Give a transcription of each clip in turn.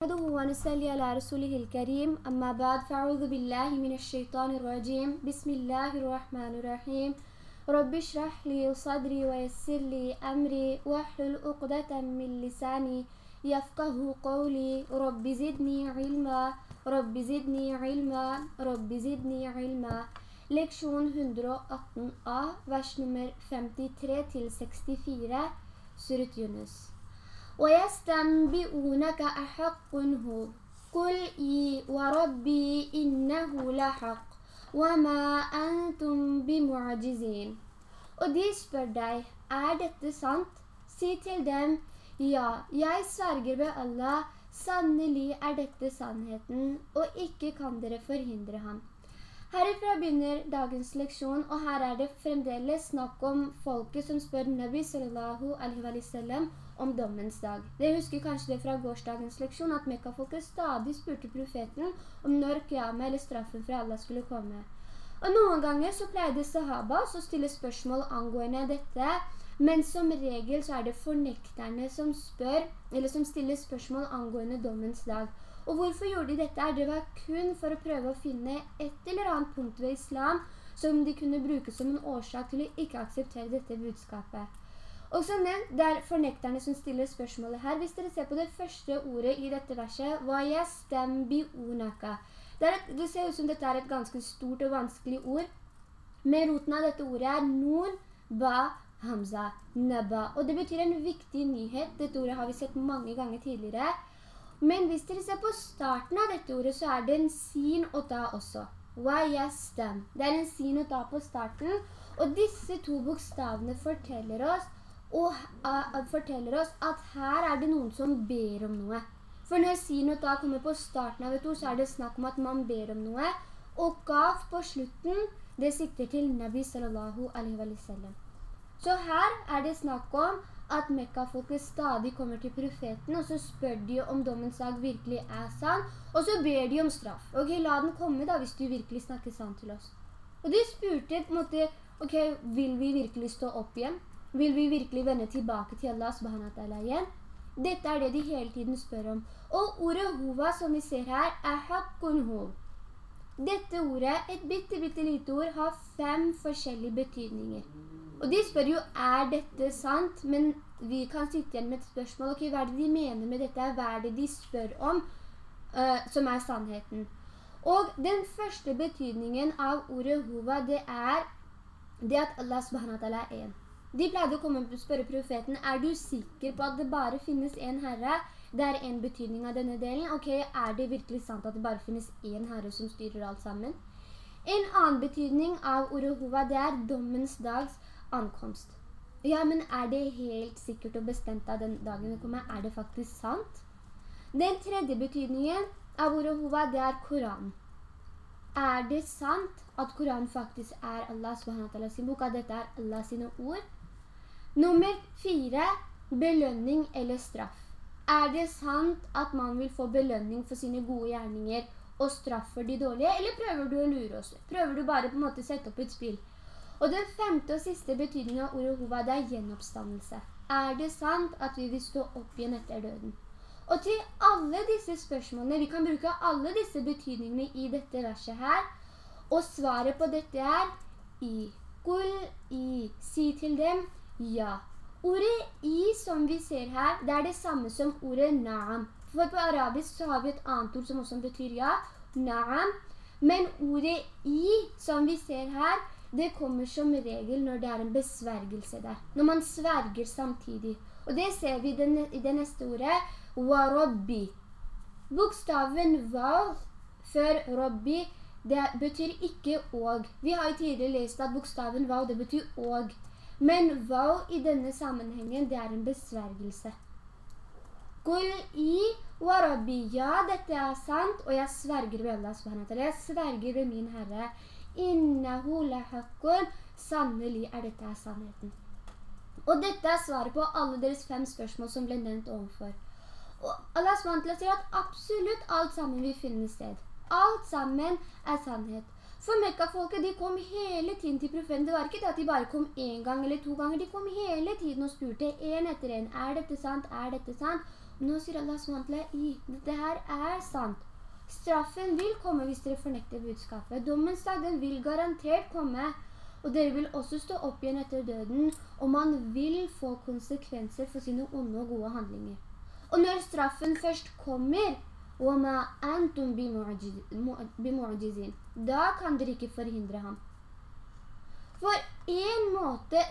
نحمده ونصلي على رسوله الكريم. أما بعد فأعوذ بالله من الشيطان الرجيم. بسم الله الرحمن الرحيم. رب اشرح لي صدري ويسر لي أمري. واحلل عقدة من لساني يفقه قولي. رب زدني علما. رب زدني علما. رب زدني علما. Leksjon 118a, vers nummer 53 til 64, Surat Yunus. ويستنبئونك أحق هو قل إي وربي إنه لحق وما أنتم بمعجزين Og de spør deg, er dette sant? Si til dem, ja, jeg sverger ved Allah, sannelig er dette sannheten, og ikke kan dere forhindre ham. Herifra begynner dagens leksjon, og her er det fremdeles snakk om folket som spør Nabi sallallahu alaihi wa sallam om dommens dag. Dere husker kanskje det fra gårsdagens leksjon at Mekka-folket stadig spurte profeten om når qiyama eller straffen fra Allah skulle komme. Og noen ganger så pleide sahaba å stille spørsmål angående dette, men som regel så er det fornekterne som spør, eller som stiller spørsmål angående dommens dag. Og hvorfor gjorde de dette? Det var kun for å prøve å finne et eller annet punkt ved islam som de kunne bruke som en årsak til å ikke akseptere dette budskapet. Og som nevnt, det er fornekterne som stiller spørsmålet her. Hvis dere ser på det første ordet i dette verset. Det, det ser ut som dette er et ganske stort og vanskelig ord. Men roten av dette ordet er nun, ba, hamza, naba. Og det betyr en viktig nyhet. Dette ordet har vi sett mange ganger tidligere. Men hvis dere ser på starten av dette ordet, så er det en sin og ta også. Det er en sin og ta på starten. Og disse to bokstavene forteller oss, og, forteller oss at her er det noen som ber om noe. For når sinut da kommer på starten av et ord, så er det snakk om at man ber om noe. Og gaf på slutten, det sikter til Nabi sallallahu alaihi wa sallam. Så her er det snakk om at Mekka-folket stadig kommer til profeten, og så spør de om dommens dag virkelig er sann, og så ber de om straff. Ok, la den komme da, hvis du virkelig snakker sant til oss. Og de spurte på en måte, ok, vil vi virkelig stå opp igjen? Vil vi virkelig vende tilbake til Allah subhanahu igjen? Dette er det de hele tiden spør om. Og ordet hova som vi ser her, er hakkun hov. Dette ordet, et bitte, bitte lite ord, har fem forskjellige betydninger. Og de spør jo, er dette sant? Men vi kan sitte igjen med et spørsmål. Ok, hva er det de mener med dette? Hva er det de spør om uh, som er sannheten? Og den første betydningen av ordet hova, det er det at Allah subhanahu er en. De pleide å komme og spørre profeten, er du sikker på at det bare finnes en herre? Det er en betydning av denne delen. Ok, er det virkelig sant at det bare finnes en herre som styrer alt sammen? En annen betydning av ordet hova, det er dommens dags ankomst. Ja, men er det helt sikkert og bestemt av den dagen vi kommer? Er det faktisk sant? Den tredje betydningen av ordet hova, det er Koran. Er det sant at Koran faktisk er Allah sin bok, at dette er Allah sine ord? Nummer fire, belønning eller straff. Er det sant at man vil få belønning for sine gode gjerninger og straff for de dårlige, eller prøver du å lure oss? Prøver du bare på en måte å sette opp et spill? Og den femte og siste betydningen av ordet hova, det er gjenoppstandelse. Er det sant at vi vil stå opp igjen etter døden? Og til alle disse spørsmålene, vi kan bruke alle disse betydningene i dette verset her, og svaret på dette er i. Kul i. Si til dem ja. Ordet i som vi ser her, det er det samme som ordet na'am. For på arabisk så har vi et annet ord som også betyr ja, na'am. Men ordet i som vi ser her, det kommer som regel når det er en besvergelse der. Når man sverger samtidig. Og det ser vi i det neste ordet. Warabbi. Bokstaven vav før rabbi, det betyr ikke og. Vi har jo tidligere lest at bokstaven vav, det betyr og. Men vav i denne sammenhengen, det er en besvergelse. Kul i warabi, Ja, dette er sant, og jeg sverger ved Allah subhanahu Jeg sverger ved min Herre. Innahu lahakkun. Sannelig er dette sannheten. Og dette er svaret på alle deres fem spørsmål som ble nevnt overfor. Og Allah sier at absolutt alt sammen vil finne sted. Alt sammen er sannhet. For Mekka-folket, de kom hele tiden til profeten. Det var ikke det at de bare kom en gang eller to ganger. De kom hele tiden og spurte en etter en. Er dette sant? Er dette sant? nå sier Allah SWT det her er sant. Straffen vil komme hvis dere fornekter budskapet. Dommens dag, den vil garantert komme. Og dere vil også stå opp igjen etter døden, og man vil få konsekvenser for sine onde og gode handlinger. Og når straffen først kommer, da kan dere ikke forhindre ham. For en måte,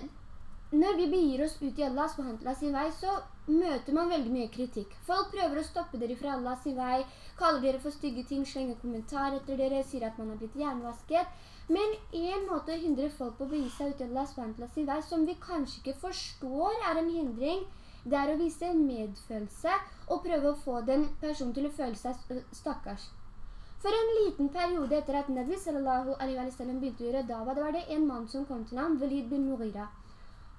når vi begir oss ut i behandla sin vei, så møter man veldig mye kritikk. Folk prøver å stoppe dere fra Allahs vei, kaller dere for stygge ting, slenger kommentarer etter dere, sier at man har blitt jernvasket. Men en måte å hindre folk på å begi seg ut i behandla sin vei, som vi kanskje ikke forstår er en hindring, det er å vise medfølelse og prøve å få den personen til å føle seg stakkars. For en liten periode etter at Nabi sallallahu alaihi wa sallam begynte å gjøre dava, det var det en mann som kom til ham, Walid bin Mughira.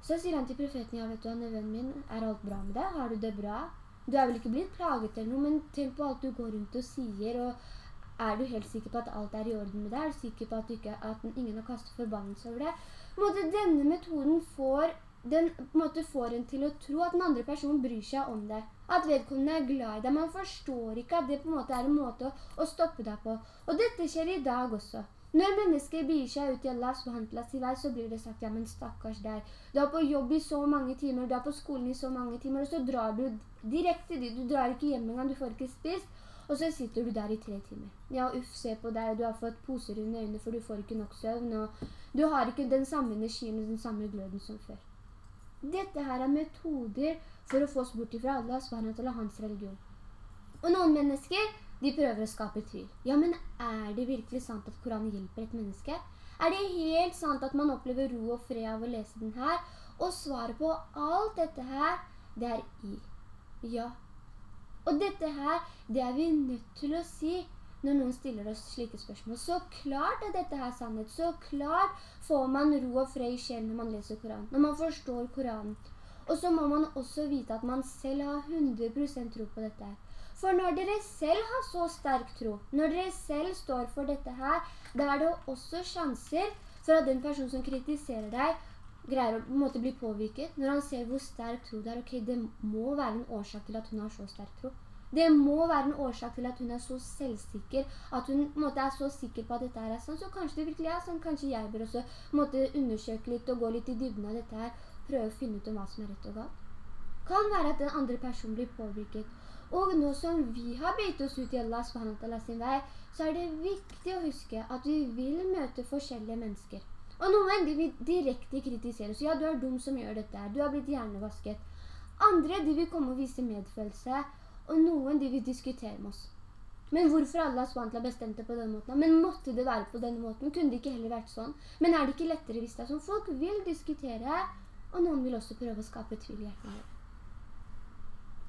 Så sier han til profeten, ja vet du, neven min, er alt bra med deg? Har du det bra? Du er vel ikke blitt plaget eller noe, men tenk på alt du går rundt og sier, og er du helt sikker på at alt er i orden med deg? Er du sikker på at, ikke, at ingen har kastet forbannelse over det? Måte, denne metoden får den på en måte, får en til å tro at den andre personen bryr seg om det. At vedkommende er glad i deg. Man forstår ikke at det på en måte er en måte å, stoppe deg på. Og dette skjer i dag også. Når mennesker byr seg ut i behandlas i vei, så blir det sagt, ja, men stakkars deg. Du er på jobb i så mange timer, du er på skolen i så mange timer, og så drar du direkte dit. Du drar ikke hjem engang, du får ikke spist. Og så sitter du der i tre timer. Ja, uff, se på deg, du har fått poser under øynene, for du får ikke nok søvn, og du har ikke den samme energien og den samme gløden som før. Dette her er metoder for å få oss bort ifra Allah SWT og hans religion. Og noen mennesker, de prøver å skape tvil. Ja, men er det virkelig sant at Koranen hjelper et menneske? Er det helt sant at man opplever ro og fred av å lese den her? Og svaret på alt dette her, det er i. Ja. Og dette her, det er vi nødt til å si når noen stiller oss slike spørsmål. Så klart er dette her sannhet. Så klart får man ro og fred i sjelen når man leser Koranen. Når man forstår Koranen. Og så må man også vite at man selv har 100% tro på dette. For når dere selv har så sterk tro, når dere selv står for dette her, da er det også sjanser for at den personen som kritiserer deg, greier å måte, bli påvirket. Når han ser hvor sterk tro det er, ok, det må være en årsak til at hun har så sterk tro. Det må være en årsak til at hun er så selvsikker, at hun måte, er så sikker på at dette er sånn, så kanskje det virkelig er sånn, kanskje jeg bør også måtte undersøke litt og gå litt i dybden av dette her, prøve å finne ut om hva som er rett og galt. Kan være at den andre personen blir påvirket. Og nå som vi har bytt oss ut i Allah SWT sin vei, så er det viktig å huske at vi vil møte forskjellige mennesker. Og noen de vil direkte kritisere oss. Ja, du er dum som gjør dette her. Du har blitt hjernevasket. Andre de vil komme og vise medfølelse og noen de vil diskutere med oss. Men hvorfor Allah SWT bestemte på den måten? Men måtte det være på den måten? Kunne det ikke heller vært sånn? Men er det ikke lettere hvis det er sånn? Folk vil diskutere, og noen vil også prøve å skape tvil i hjertet.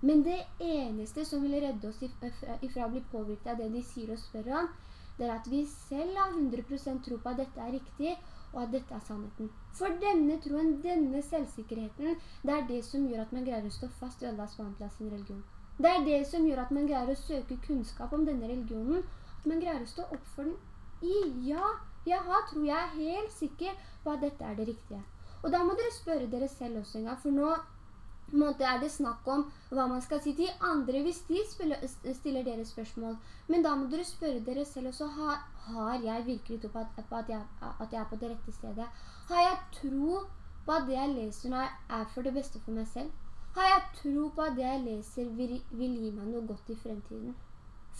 Men det eneste som vil redde oss ifra å bli påvirket av det de sier og spør om, det er at vi selv har 100% tro på at dette er riktig, og at dette er sannheten. For denne troen, denne selvsikkerheten, det er det som gjør at man greier å stå fast i Allah SWT sin religion. Det er det som gjør at man greier å søke kunnskap om denne religionen, at man greier å stå opp for den i. Ja, jeg har, tror jeg er helt sikker på at dette er det riktige. Og da må dere spørre dere selv også en gang, for nå måte er det snakk om hva man skal si til andre hvis de stiller dere spørsmål. Men da må dere spørre dere selv også, har, har jeg virkelig tro på at, på at, jeg, at, jeg, er på det rette stedet? Har jeg tro på at det jeg leser nå er for det beste for meg selv? Har jeg tro på at det jeg leser vil, gi meg noe godt i fremtiden?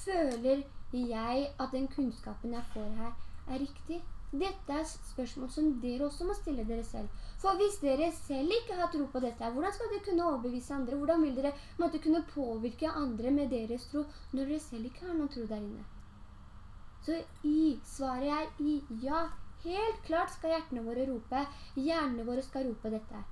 Føler jeg at den kunnskapen jeg får her er riktig? Dette er spørsmål som dere også må stille dere selv. For hvis dere selv ikke har tro på dette, hvordan skal dere kunne overbevise andre? Hvordan vil dere måtte kunne påvirke andre med deres tro når dere selv ikke har noen tro der inne? Så i, svaret er i, ja, helt klart skal hjertene våre rope, hjernene våre skal rope dette.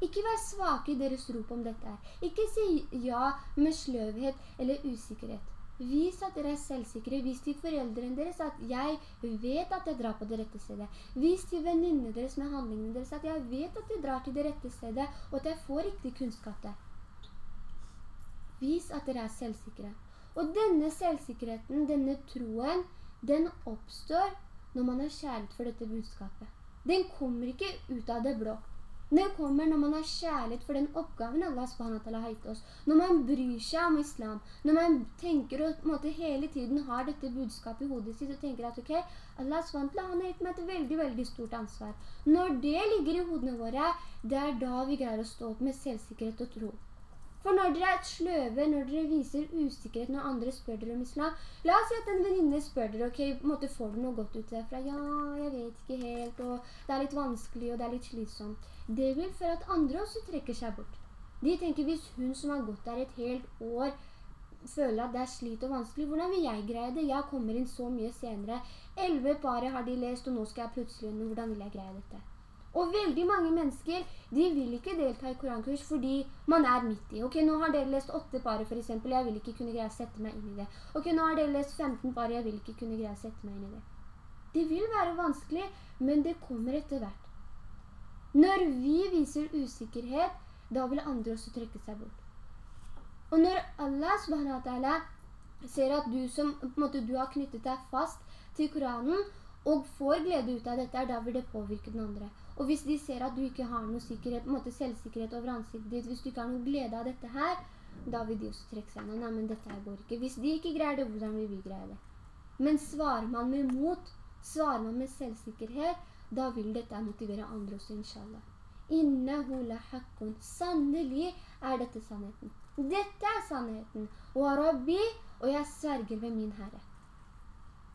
Ikke vær svake i deres rop om dette. Ikke si ja med sløvhet eller usikkerhet. Vis at dere er selvsikre. Vis til foreldrene deres at jeg vet at jeg drar på det rette stedet. Vis til venninnene deres med handlingene deres at jeg vet at jeg drar til det rette stedet, og at jeg får riktig kunnskap der. Vis at dere er selvsikre. Og denne selvsikkerheten, denne troen, den oppstår når man har kjærlighet for dette budskapet. Den kommer ikke ut av det blå. Det kommer når man har kjærlighet for den oppgaven Allah SWT har gitt oss. Når man bryr seg om islam. Når man tenker og måte, hele tiden har dette budskapet i hodet sitt og tenker at ok, Allah SWT har gitt meg et veldig, veldig stort ansvar. Når det ligger i hodene våre, det er da vi greier å stå opp med selvsikkerhet og tro. For når dere er sløve, når dere viser usikkerhet når andre spør dere om islam, la oss si at en venninne spør dere, ok, måte får du noe godt ut derfra? Ja, jeg vet ikke helt, og det er litt vanskelig, og det er litt slitsomt. Det vil føre at andre også trekker seg bort. De tenker, hvis hun som har gått der et helt år, føler at det er slit og vanskelig, hvordan vil jeg greie det? Jeg kommer inn så mye senere. 11 pare har de lest, og nå skal jeg plutselig, men hvordan vil jeg greie dette? Og veldig mange mennesker, de vil ikke delta i korankurs fordi man er midt i. Ok, nå har dere lest 8 parer for eksempel, jeg vil ikke kunne greie å sette meg inn i det. Ok, nå har dere lest 15 parer, jeg vil ikke kunne greie å sette meg inn i det. Det vil være vanskelig, men det kommer etter hvert. Når vi viser usikkerhet, da vil andre også trekke seg bort. Og når Allah subhanahu ser at du, som, måte, du har knyttet deg fast til Koranen, og får glede ut av dette, da vil det påvirke den andre. Og hvis de ser at du ikke har noe sikkerhet, på en måte selvsikkerhet over ansiktet ditt, hvis du ikke har noe glede av dette her, da vil de også trekke seg. Nei, men dette her går ikke. Hvis de ikke greier det, hvordan vil vi greie det? Men svarer man med mot, svarer man med selvsikkerhet, da vil dette motivere andre også, inshallah. Innehu la hakkun. Sannelig er dette sannheten. Dette er sannheten. Og Rabbi, og jeg sverger ved min Herre.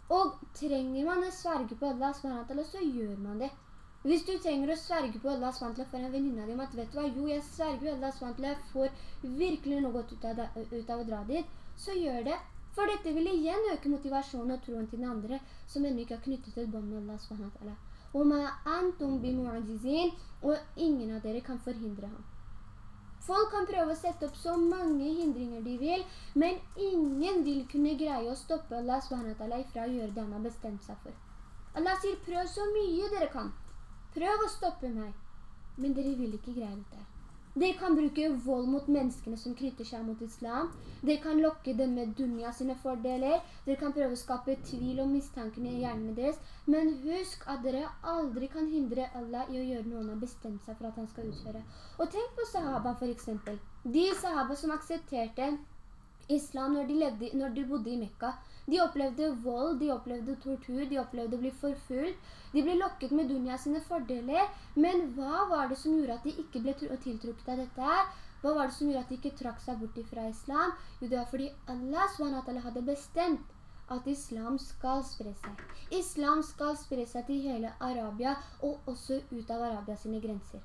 Og trenger man å sverge på Allah, så gjør man det. Hvis du trenger å sverge på Allah SWT for en venninne din at vet du hva, jo, jeg sverger på Allah SWT får virkelig noe godt ut av, ut av å dra dit, så gjør det. For dette vil igjen øke motivasjonen og troen til den andre, som ennå ikke har knyttet et bånd med Allah SWT. Og ingen av dere kan forhindre ham. Folk kan prøve å sette opp så mange hindringer de vil, men ingen vil kunne greie å stoppe Allah SWT ifra å gjøre det han har bestemt seg for. Allah sier, prøv så mye dere kan. Prøv å stoppe meg. Men dere vil ikke greie dette. Dere kan bruke vold mot menneskene som knytter seg mot islam. Dere kan lokke dem med dunya sine fordeler. Dere kan prøve å skape tvil om mistankene i hjernen deres. Men husk at dere aldri kan hindre Allah i å gjøre noe han har bestemt seg for at han skal utføre. Og tenk på sahaba for eksempel. De sahaba som aksepterte islam når de, levde, når de bodde i Mekka. De opplevde vold, de opplevde tortur, de opplevde å bli forfulgt. De ble lokket med Dunja sine fordeler, men hva var det som gjorde at de ikke ble tiltrukket av dette her? Hva var det som gjorde at de ikke trakk seg bort fra islam? Jo, det var fordi Allah SWT hadde bestemt at islam skal spre seg. Islam skal spre seg til hele Arabia, og også ut av Arabia sine grenser.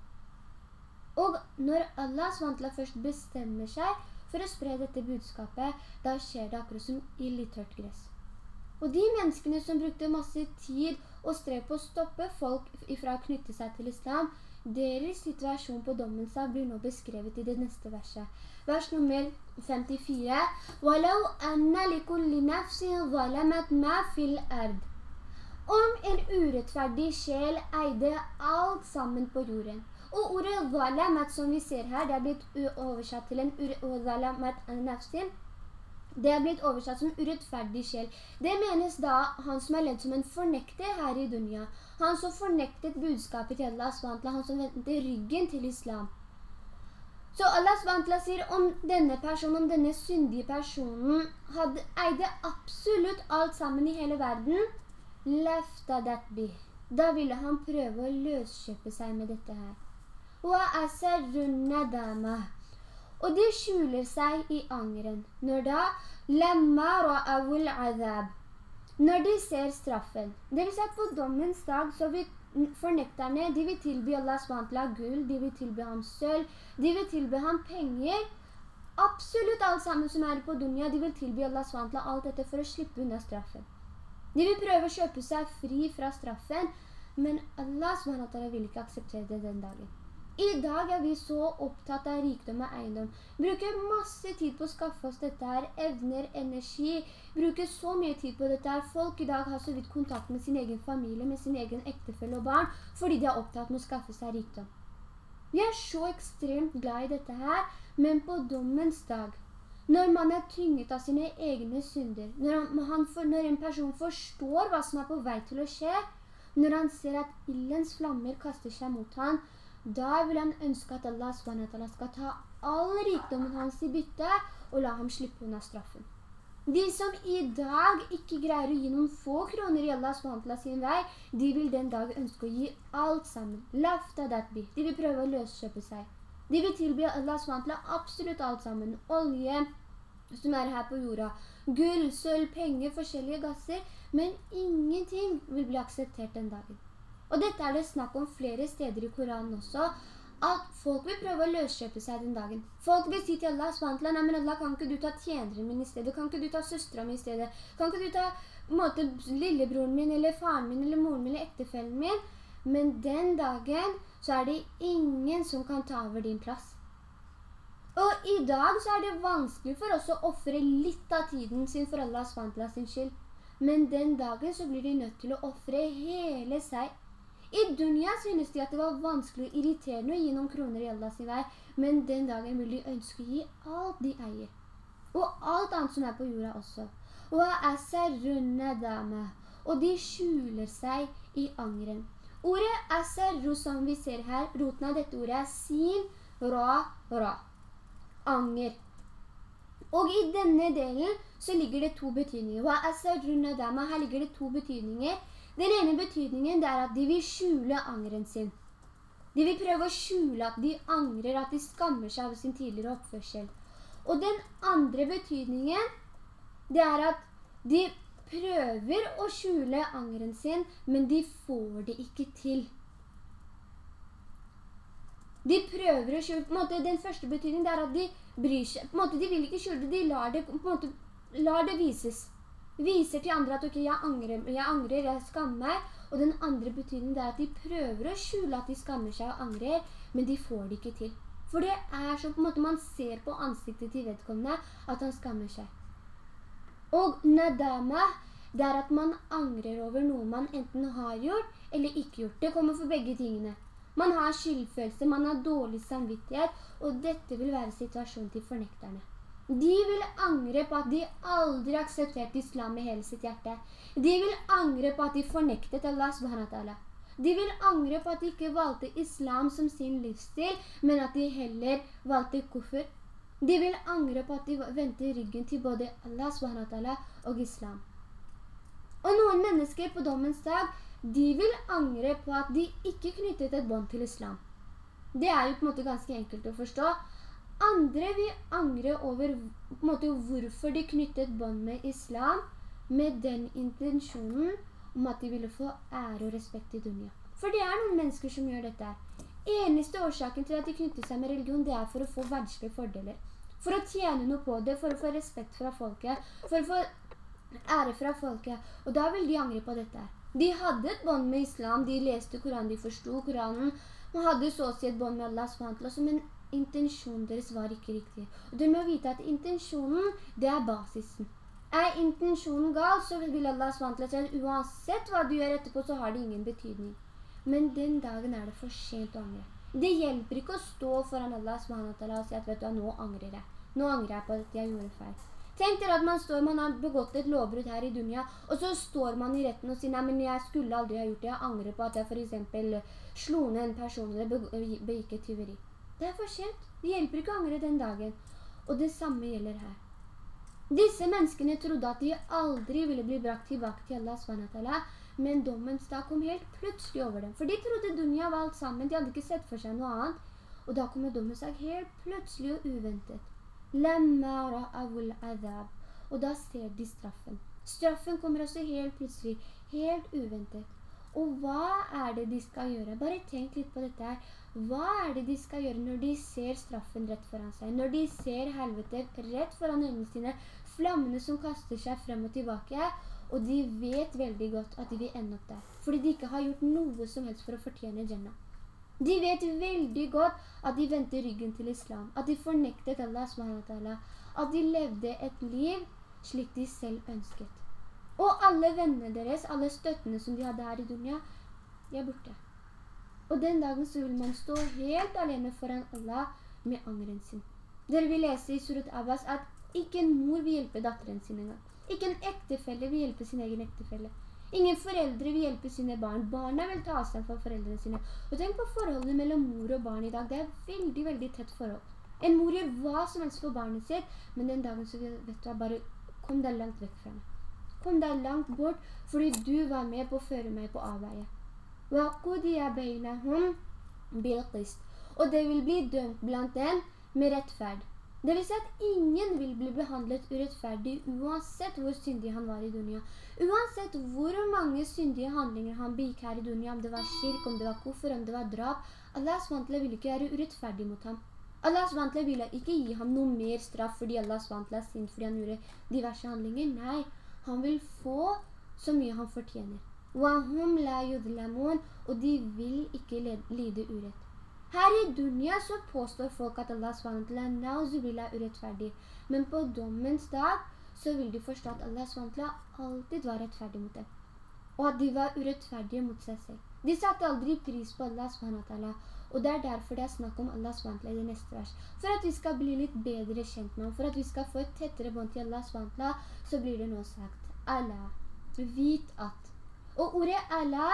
Og når Allah SWT først bestemmer seg for å spre dette budskapet, da skjer det akkurat som i i tørt gress. Og de menneskene som brukte masse tid og strev på å stoppe folk ifra å knytte seg til islam, deres situasjon på dommen seg blir nå beskrevet i det neste verset. Vers nummer 54. «Walau anna likulli nafsin zalamat ma fil ard». Om en urettferdig sjel eide alt sammen på jorden. Og ordet «zalamat» som vi ser her, det er blitt oversatt til en «zalamat nafsin», det er blitt oversatt som urettferdig sjel. Det menes da han som er ledd som en fornekter her i dunya. Han som fornektet budskapet til Allah SWT, han som vendte ryggen til islam. Så Allah SWT sier om denne personen, om denne syndige personen, hadde, eide absolutt alt sammen i hele verden, da ville han prøve å løskjøpe seg med dette her. Og de skjuler seg i angren. Når da Når de ser straffen. Det vil si at på dommens dag så vil fornekterne, de vil tilby Allah SWT gull, de vil tilby ham sølv, de vil tilby ham penger. Absolutt alt sammen som er på dunia, de vil tilby Allah SWT alt dette for å slippe unna straffen. De vil prøve å kjøpe seg fri fra straffen, men Allah SWT vil ikke akseptere det den dagen. I dag er vi så opptatt av rikdom og eiendom. Bruker masse tid på å skaffe oss dette her, evner, energi. Bruker så mye tid på dette her. Folk i dag har så vidt kontakt med sin egen familie, med sin egen ektefelle og barn, fordi de er opptatt med å skaffe seg rikdom. Vi er så ekstremt glad i dette her, men på dommens dag, når man er tynget av sine egne synder, når, han, når en person forstår hva som er på vei til å skje, når han ser at illens flammer kaster seg mot han, da vil han ønske at Allah skal ta all rikdommen hans i bytte og la ham slippe unna straffen. De som i dag ikke greier å gi noen få kroner i Allah SWT sin vei, de vil den dag ønske å gi alt sammen. Lafta datbi. De vil prøve å løskjøpe seg. De vil tilby Allah SWT absolutt alt sammen. Olje som er her på jorda. Gull, sølv, penger, forskjellige gasser. Men ingenting vil bli akseptert den dagen. Og dette er det snakk om flere steder i Koranen også at folk vil prøve å løskjøpe seg den dagen. Folk vil si til Allah, SWT, nei, men Allah, kan ikke du ta tjeneren min i stedet? Kan ikke du ta søsteren min i stedet? Kan ikke du ta måte, lillebroren min, eller faren min, eller moren min, eller ektefellen min? Men den dagen så er det ingen som kan ta over din plass. Og i dag så er det vanskelig for oss å offre litt av tiden sin for Allah SWT sin skyld. Men den dagen så blir de nødt til å offre hele seg i dunya synes de at det var vanskelig og irriterende å gi noen kroner i Allahs vei, men den dagen vil de ønske å gi alt de eier. Og alt annet som er på jorda også. Og de skjuler seg i angren. Ordet asarru som vi ser her, roten av dette ordet er sin, ra, ra. Anger. Og i denne delen så ligger det to betydninger. Her ligger det to betydninger. Den ene betydningen er at de vil skjule angren sin. De vil prøve å skjule at de angrer, at de skammer seg av sin tidligere oppførsel. Og den andre betydningen, det er at de prøver å skjule angren sin, men de får det ikke til. De prøver å skjule, på en måte, den første betydningen er at de bryr seg, på en måte, de vil ikke skjule det, de lar det, på en måte, lar det vises viser til andre at okay, jeg, angrer, jeg angrer, jeg skammer. Og den andre betydningen er at de prøver å skjule at de skammer seg og angrer, men de får det ikke til. For det er som på en måte man ser på ansiktet til vedkommende at han skammer seg. Og nadama, det er at man angrer over noe man enten har gjort eller ikke gjort. Det kommer for begge tingene. Man har skyldfølelse, man har dårlig samvittighet, og dette vil være situasjonen til fornekterne. De vil angre på at de aldri aksepterte islam i hele sitt hjerte. De vil angre på at de fornektet Allah subhanahu De vil angre på at de ikke valgte islam som sin livsstil, men at de heller valgte kuffer. De vil angre på at de vendte ryggen til både Allah subhanahu og islam. Og noen mennesker på dommens dag, de vil angre på at de ikke knyttet et bånd til islam. Det er jo på en måte ganske enkelt å forstå. Andre vil angre over måte, hvorfor de knyttet bånd med islam med den intensjonen om at de ville få ære og respekt i dunia. For det er noen mennesker som gjør dette. Eneste årsaken til at de knytter seg med religion, det er for å få verdslige fordeler. For å tjene noe på det, for å få respekt fra folket, for å få ære fra folket. Og da vil de angre på dette. De hadde et bånd med islam, de leste Koranen, de forstod Koranen, man hadde så å si et bånd med Allah, men intensjonen deres var ikke riktig. Og du må vite at intensjonen, det er basisen. Er intensjonen gal, så vil Allah SWT si uansett hva du gjør etterpå, så har det ingen betydning. Men den dagen er det for sent å angre. Det hjelper ikke å stå foran Allah SWT og si at vet du, nå angrer jeg. Nå angrer jeg på at jeg gjorde feil. Tenk dere at man står, man har begått et lovbrudd her i dunia og så står man i retten og sier, nei, men jeg skulle aldri ha gjort det, jeg angrer på at jeg for eksempel slo ned en person eller begikk et tyveri. Det er for sent. Det hjelper ikke å angre den dagen. Og det samme gjelder her. Disse menneskene trodde at de aldri ville bli brakt tilbake til Allah SWT, men dommens dag kom helt plutselig over dem. For de trodde dunya var alt sammen, de hadde ikke sett for seg noe annet. Og da kommer dommens dag helt plutselig og uventet. Og da ser de straffen. Straffen kommer også helt plutselig, helt uventet. Og hva er det de skal gjøre? Bare tenk litt på dette her. Hva er det de skal gjøre når de ser straffen rett foran seg? Når de ser helvete rett foran øynene sine, flammene som kaster seg frem og tilbake, og de vet veldig godt at de vil ende opp der. Fordi de ikke har gjort noe som helst for å fortjene Jannah. De vet veldig godt at de venter ryggen til islam, at de fornektet Allah at de levde et liv slik de selv ønsket. Og alle vennene deres, alle støttene som de hadde her i dunya, de er borte. Og den dagen så vil man stå helt alene foran Allah med angren sin. Dere vil lese i Surat Abbas at ikke en mor vil hjelpe datteren sin engang. Ikke en ektefelle vil hjelpe sin egen ektefelle. Ingen foreldre vil hjelpe sine barn. Barna vil ta avstand fra foreldrene sine. Og tenk på forholdene mellom mor og barn i dag. Det er veldig, veldig tett forhold. En mor gjør hva som helst for barnet sitt, men den dagen så vet du, bare kom deg langt vekk fra meg. Kom deg langt bort, fordi du var med på å føre meg på avveie. Og det vil bli dømt blant dem med rettferd. Det vil si at ingen vil bli behandlet urettferdig uansett hvor syndig han var i dunia. Uansett hvor mange syndige handlinger han begikk her i dunia, om det var kirk, om det var koffer, om det var drap, Allah SWT vil ikke være urettferdig mot ham. Allah SWT ville ikke gi ham noe mer straff fordi Allah SWT er sint fordi han gjorde diverse handlinger. Nei, han vil få så mye han fortjener. Og de vil ikke lide urett. Her i dunya så påstår folk at Allah SWT er urettferdig. Men på dommens dag så vil de forstå at Allah SWT alltid var rettferdig mot dem. Og at de var urettferdige mot seg selv. De satte aldri pris på Allah SWT. Og det er derfor det er snakk om Allah SWT i det neste vers. For at vi skal bli litt bedre kjent med ham, for at vi skal få et tettere bånd til Allah SWT, så blir det nå sagt Allah. Vit at. Og ordet Allah,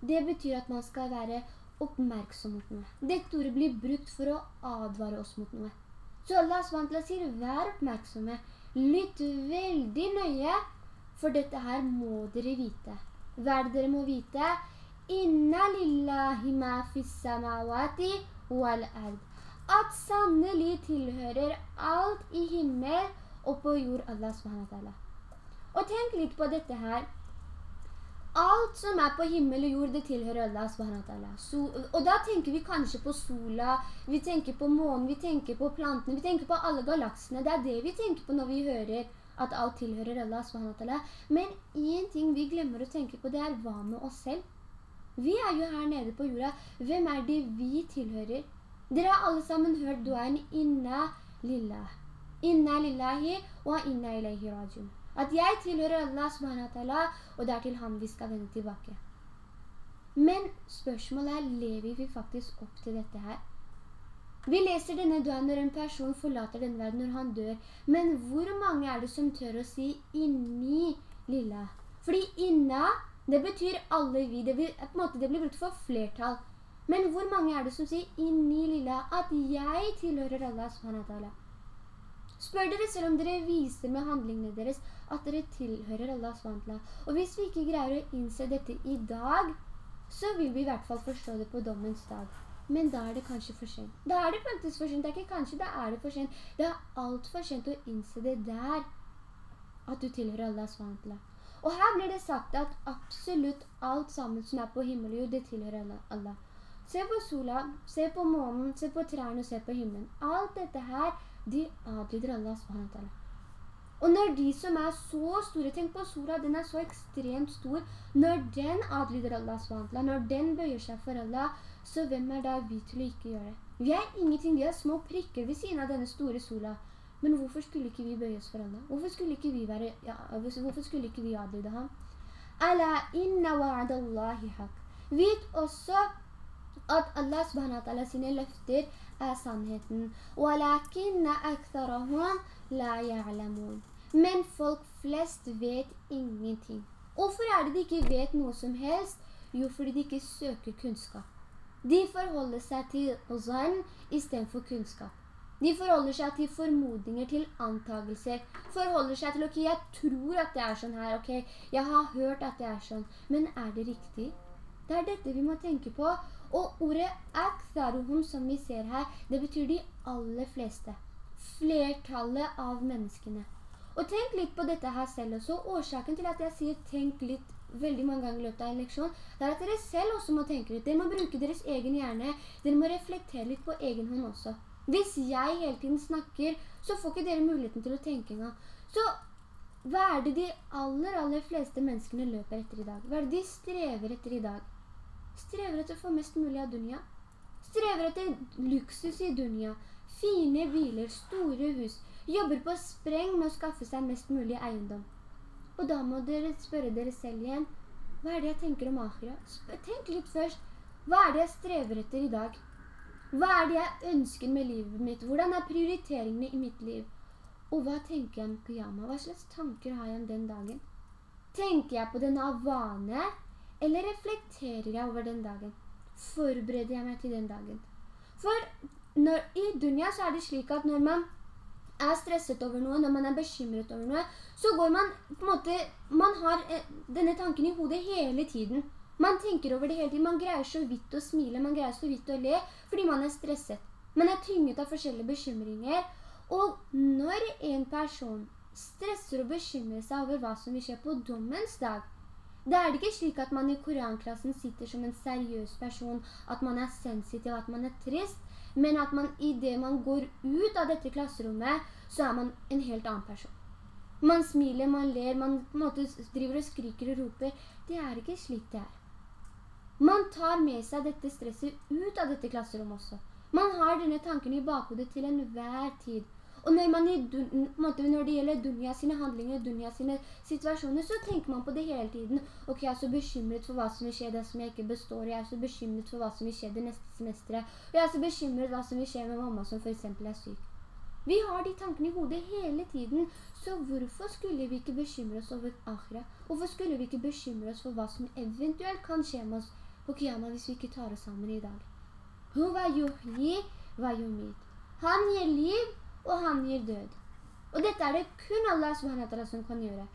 det betyr at man skal være oppmerksom mot noe. Dette ordet blir brukt for å advare oss mot noe. Så Allah SWT sier, vær oppmerksomme. Lytt veldig nøye, for dette her må dere vite. Hva er det dere må vite? Inna lillahi ma fissamawati wal ard. At sannelig tilhører alt i himmel og på jord Allah SWT. Og tenk litt på dette her. Alt som er på himmel og jord, det tilhører Allah subhanahu Og da tenker vi kanskje på sola, vi tenker på månen, vi tenker på plantene, vi tenker på alle galaksene. Det er det vi tenker på når vi hører at alt tilhører Allah subhanahu Men en ting vi glemmer å tenke på, det er hva med oss selv? Vi er jo her nede på jorda. Hvem er det vi tilhører? Dere har alle sammen hørt duaen Inna lillah. Inna lillahi wa inna ilaihi rajun. At jeg tilhører Allah subhanahu og det er til ham vi skal vende tilbake. Men spørsmålet er, lever vi faktisk opp til dette her? Vi leser denne døden når en person forlater denne verden, når han dør. Men hvor mange er det som tør å si inni lilla? Fordi inna det betyr alle vi. Det blir, på en måte, det blir brukt for flertall. Men hvor mange er det som sier inni lilla at jeg tilhører Allah subhanahu Spør dere selv om dere viser med handlingene deres at dere tilhører Allah SWT. Og hvis vi ikke greier å innse dette i dag, så vil vi i hvert fall forstå det på dommens dag. Men da er det kanskje for sent. Da er det faktisk for sent. Det er ikke kanskje, da er det for sent. Det er alt for sent å innse det der at du tilhører Allah SWT. og her blir det sagt at absolutt alt sammen som er på himmel og jord, det tilhører Allah. Se på sola, se på månen, se på trærne, og se på himmelen. Alt dette her, de adlyder Allah SWT. Og når de som er så store, tenk på sola, den er så ekstremt stor, når den adlyder Allah SWT, når den bøyer seg for Allah, så hvem er da vi til å ikke gjøre det? Vi er ingenting, vi er små prikker ved siden av denne store sola. Men hvorfor skulle ikke vi bøye oss for Allah? Hvorfor skulle ikke vi være, ja, hvorfor skulle ikke vi adlyde ham? Ala inna wa'adallahi haq. Vit også at Allah ta'ala sine løfter er sannheten. Men folk flest vet ingenting. Hvorfor er det de ikke vet noe som helst? Jo, fordi de ikke søker kunnskap. De forholder seg til zann i stedet for kunnskap. De forholder seg til formodninger, til antagelser. Forholder seg til, ok, jeg tror at det er sånn her, ok, jeg har hørt at det er sånn. Men er det riktig? Det er dette vi må tenke på. Og ordet aktharuhum som vi ser her, det betyr de aller fleste. Flertallet av menneskene. Og tenk litt på dette her selv også. Årsaken til at jeg sier tenk litt veldig mange ganger i løpet av en leksjon, det er at dere selv også må tenke litt. Dere må bruke deres egen hjerne. Dere må reflektere litt på egen hånd også. Hvis jeg hele tiden snakker, så får ikke dere muligheten til å tenke engang. Så hva er det de aller, aller fleste menneskene løper etter i dag? Hva er det de strever etter i dag? Strever etter å få mest mulig av dunya. Strever etter luksus i dunya. Fine biler, store hus. Jobber på spreng med å skaffe seg mest mulig eiendom. Og da må dere spørre dere selv igjen, hva er det jeg tenker om Akhira? Tenk litt først, hva er det jeg strever etter i dag? Hva er det jeg ønsker med livet mitt? Hvordan er prioriteringene i mitt liv? Og hva tenker jeg om Qiyama? Hva slags tanker har jeg om den dagen? Tenker jeg på den av vane, eller reflekterer jeg over den dagen? Forbereder jeg meg til den dagen? For når, i dunya så er det slik at når man er stresset over noe, når man er bekymret over noe, så går man på en måte, man har eh, denne tanken i hodet hele tiden. Man tenker over det hele tiden, man greier så vidt å smile, man greier så vidt å le, fordi man er stresset. Man er tynget av forskjellige bekymringer, og når en person stresser og bekymrer seg over hva som vil skje på dommens dag, da er det ikke slik at man i koranklassen sitter som en seriøs person, at man er sensitiv, at man er trist, men at man i det man går ut av dette klasserommet, så er man en helt annen person. Man smiler, man ler, man driver og skriker og roper. Det er ikke slik det er. Man tar med seg dette stresset ut av dette klasserommet også. Man har denne tanken i bakhodet til enhver tid. Og når, man i, når det gjelder Dunja sine handlinger, Dunja sine situasjoner, så tenker man på det hele tiden. Ok, jeg er så bekymret for hva som vil skje det som jeg ikke består. Jeg er så bekymret for hva som vil skje det neste semesteret. Og jeg er så bekymret hva som vil skje med mamma som for eksempel er syk. Vi har de tankene i hodet hele tiden. Så hvorfor skulle vi ikke bekymre oss over akhira? Hvorfor skulle vi ikke bekymre oss for hva som eventuelt kan skje med oss på kiyama hvis vi ikke tar oss sammen i dag? Huwa yuhyi wa yumit. Han gir liv og han gir død. Og dette er det kun Allah SWT som kan gjøre.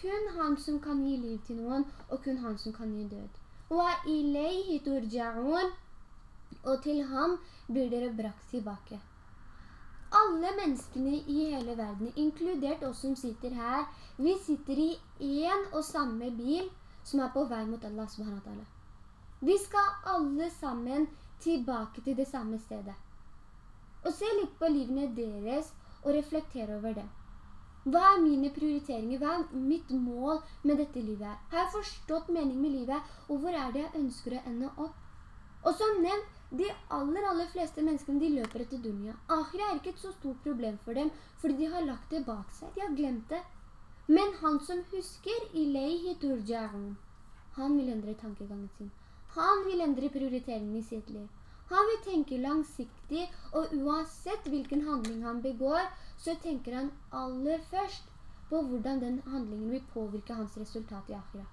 Kun han som kan gi liv til noen, og kun han som kan gi død. Og til ham blir dere brakt tilbake. Alle menneskene i hele verden, inkludert oss som sitter her, vi sitter i en og samme bil som er på vei mot Allah subhanahu Vi skal alle sammen tilbake til det samme stedet. Og se litt på livene deres og reflektere over det. Hva er mine prioriteringer? Hva er mitt mål med dette livet? Har jeg forstått mening med livet? Og hvor er det jeg ønsker å ende opp? Og som nevnt, de aller, aller fleste menneskene de løper etter dunia. Akhira er ikke et så stort problem for dem, fordi de har lagt det bak seg. De har glemt det. Men han som husker, ilayhi turja'un, han vil endre tankegangen sin. Han vil endre prioriteringen i sitt liv. Han vil tenke langsiktig, og uansett hvilken handling han begår, så tenker han aller først på hvordan den handlingen vil påvirke hans resultat i Akhira.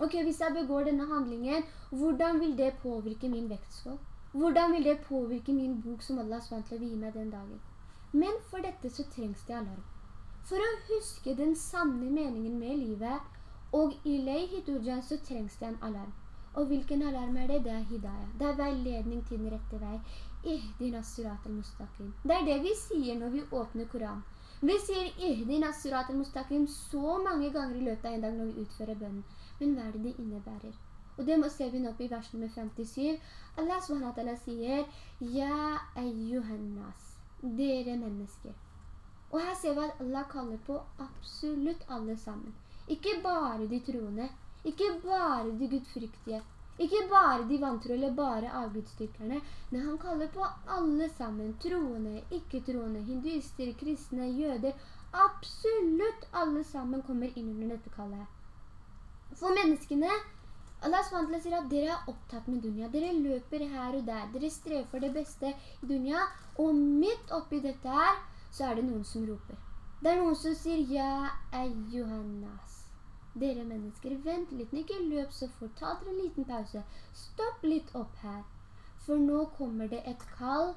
Ok, hvis jeg begår denne handlingen, hvordan vil det påvirke min vektskål? Hvordan vil det påvirke min bok som Allah svant til å gi meg den dagen? Men for dette så trengs det alarm. For å huske den sanne meningen med livet, og i leihiturjan så trengs det en alarm. Og hvilken alarm er det? Det er hidayah. Det er veiledning til den rette vei. Al-mustaqim. Det er det vi sier når vi åpner Koran. Vi sier Ihdina surat al-mustaqim så mange ganger i løpet av en dag når vi utfører bønnen. Men hva er det det innebærer? Og det ser vi nå opp i vers nummer 57. Allah SWT sier Ja ayyuhannas. Dere mennesker. Og her ser vi at Allah kaller på absolutt alle sammen. Ikke bare de troende, ikke bare de gudfryktige, ikke bare de vantro eller bare avgudstyrkerne. men han kaller på alle sammen, troende, ikke-troende, hinduister, kristne, jøder, absolutt alle sammen kommer inn under dette kallet. For menneskene, Allah SWT sier at dere er opptatt med dunya, dere løper her og der, dere strever for det beste i dunya, og midt oppi dette her, så er det noen som roper. Det er noen som sier, ja, ayyuhannas. Dere mennesker, vent litt, ikke løp så fort, ta dere en liten pause. Stopp litt opp her, for nå kommer det et kall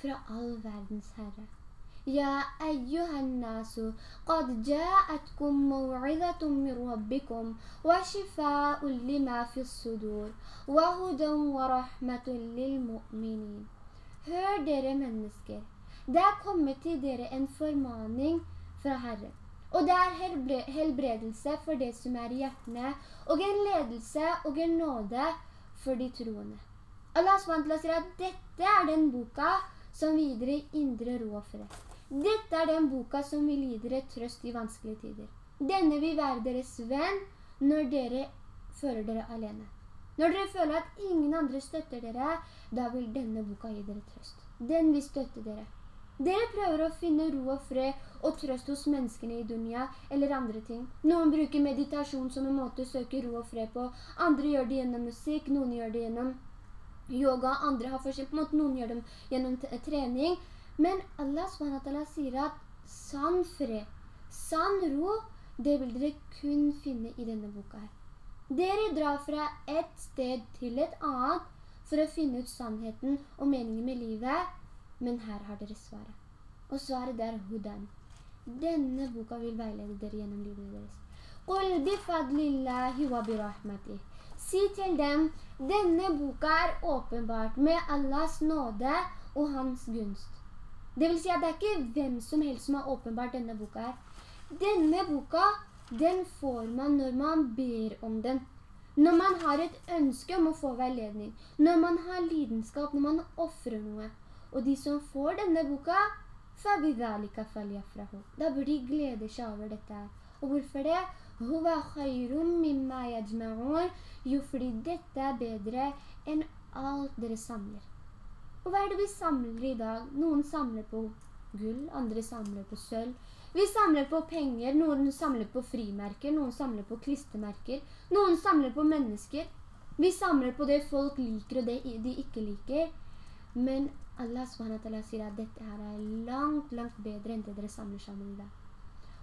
fra all verdens herre. يا أيها الناس قد جاءتكم موعظة من ربكم وشفاء لما في الصدور وهدى ورحمة للمؤمنين Hør dere mennesker, det er kommet til dere en formaning fra Herren. Og det er helbredelse for det som er i hjertene, og en ledelse og en nåde for de troende. Allah SWT sier at dette er den boka som videre indre ro og fred. Dette er den boka som vil gi dere trøst i vanskelige tider. Denne vil være deres venn når dere føler dere alene. Når dere føler at ingen andre støtter dere, da vil denne boka gi dere trøst. Den vil støtte dere. Dere prøver å finne ro og fred og trøst hos menneskene i dunya eller andre ting. Noen bruker meditasjon som en måte å søke ro og fred på. Andre gjør det gjennom musikk, noen gjør det gjennom yoga, andre har forskjell på måte, noen gjør det gjennom trening. Men Allah SWT sier at sann fred, sann ro, det vil dere kun finne i denne boka her. Dere drar fra et sted til et annet for å finne ut sannheten og meningen med livet, men her har dere svaret. Og svaret er Hudan. Denne boka vil veilede dere gjennom livet deres. Qul bifadlillahi wa birahmatih. Si til dem, denne boka er åpenbart med Allahs nåde og hans gunst. Det vil si at det er ikke hvem som helst som har åpenbart denne boka her. Denne boka, den får man når man ber om den. Når man har et ønske om å få veiledning. Når man har lidenskap, når man offrer noe. Og de som får denne boka, da bør de glede seg over dette. Og hvorfor det? Jo, fordi dette er bedre enn alt dere samler. Og hva er det vi samler i dag? Noen samler på gull, andre samler på sølv. Vi samler på penger, noen samler på frimerker, noen samler på klistermerker, noen samler på mennesker. Vi samler på det folk liker og det de ikke liker. Men Allah SWT sier at dette her er langt, langt bedre enn det dere samler sammen i dag.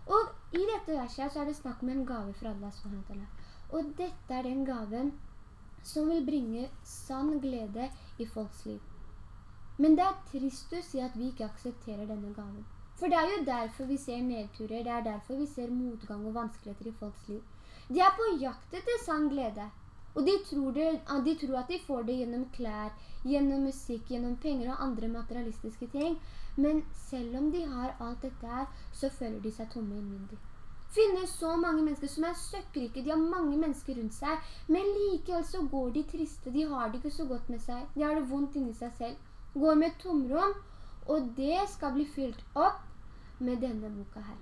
Og i dette verset så er det snakk om en gave fra Allah SWT. Og dette er den gaven som vil bringe sann glede i folks liv. Men det er trist å si at vi ikke aksepterer denne gaven. For det er jo derfor vi ser nedturer, det er derfor vi ser motgang og vanskeligheter i folks liv. De er på jakt etter sann glede. Og de tror, det, de tror, at de får det gjennom klær, gjennom musikk, gjennom penger og andre materialistiske ting. Men selv om de har alt dette her, så føler de seg tomme innvendig. Finnes så mange mennesker som er søkkrike, de har mange mennesker rundt seg, men likevel så går de triste, de har det ikke så godt med seg, de har det vondt inni seg selv går med tomrom, og det skal bli fylt opp med denne boka her.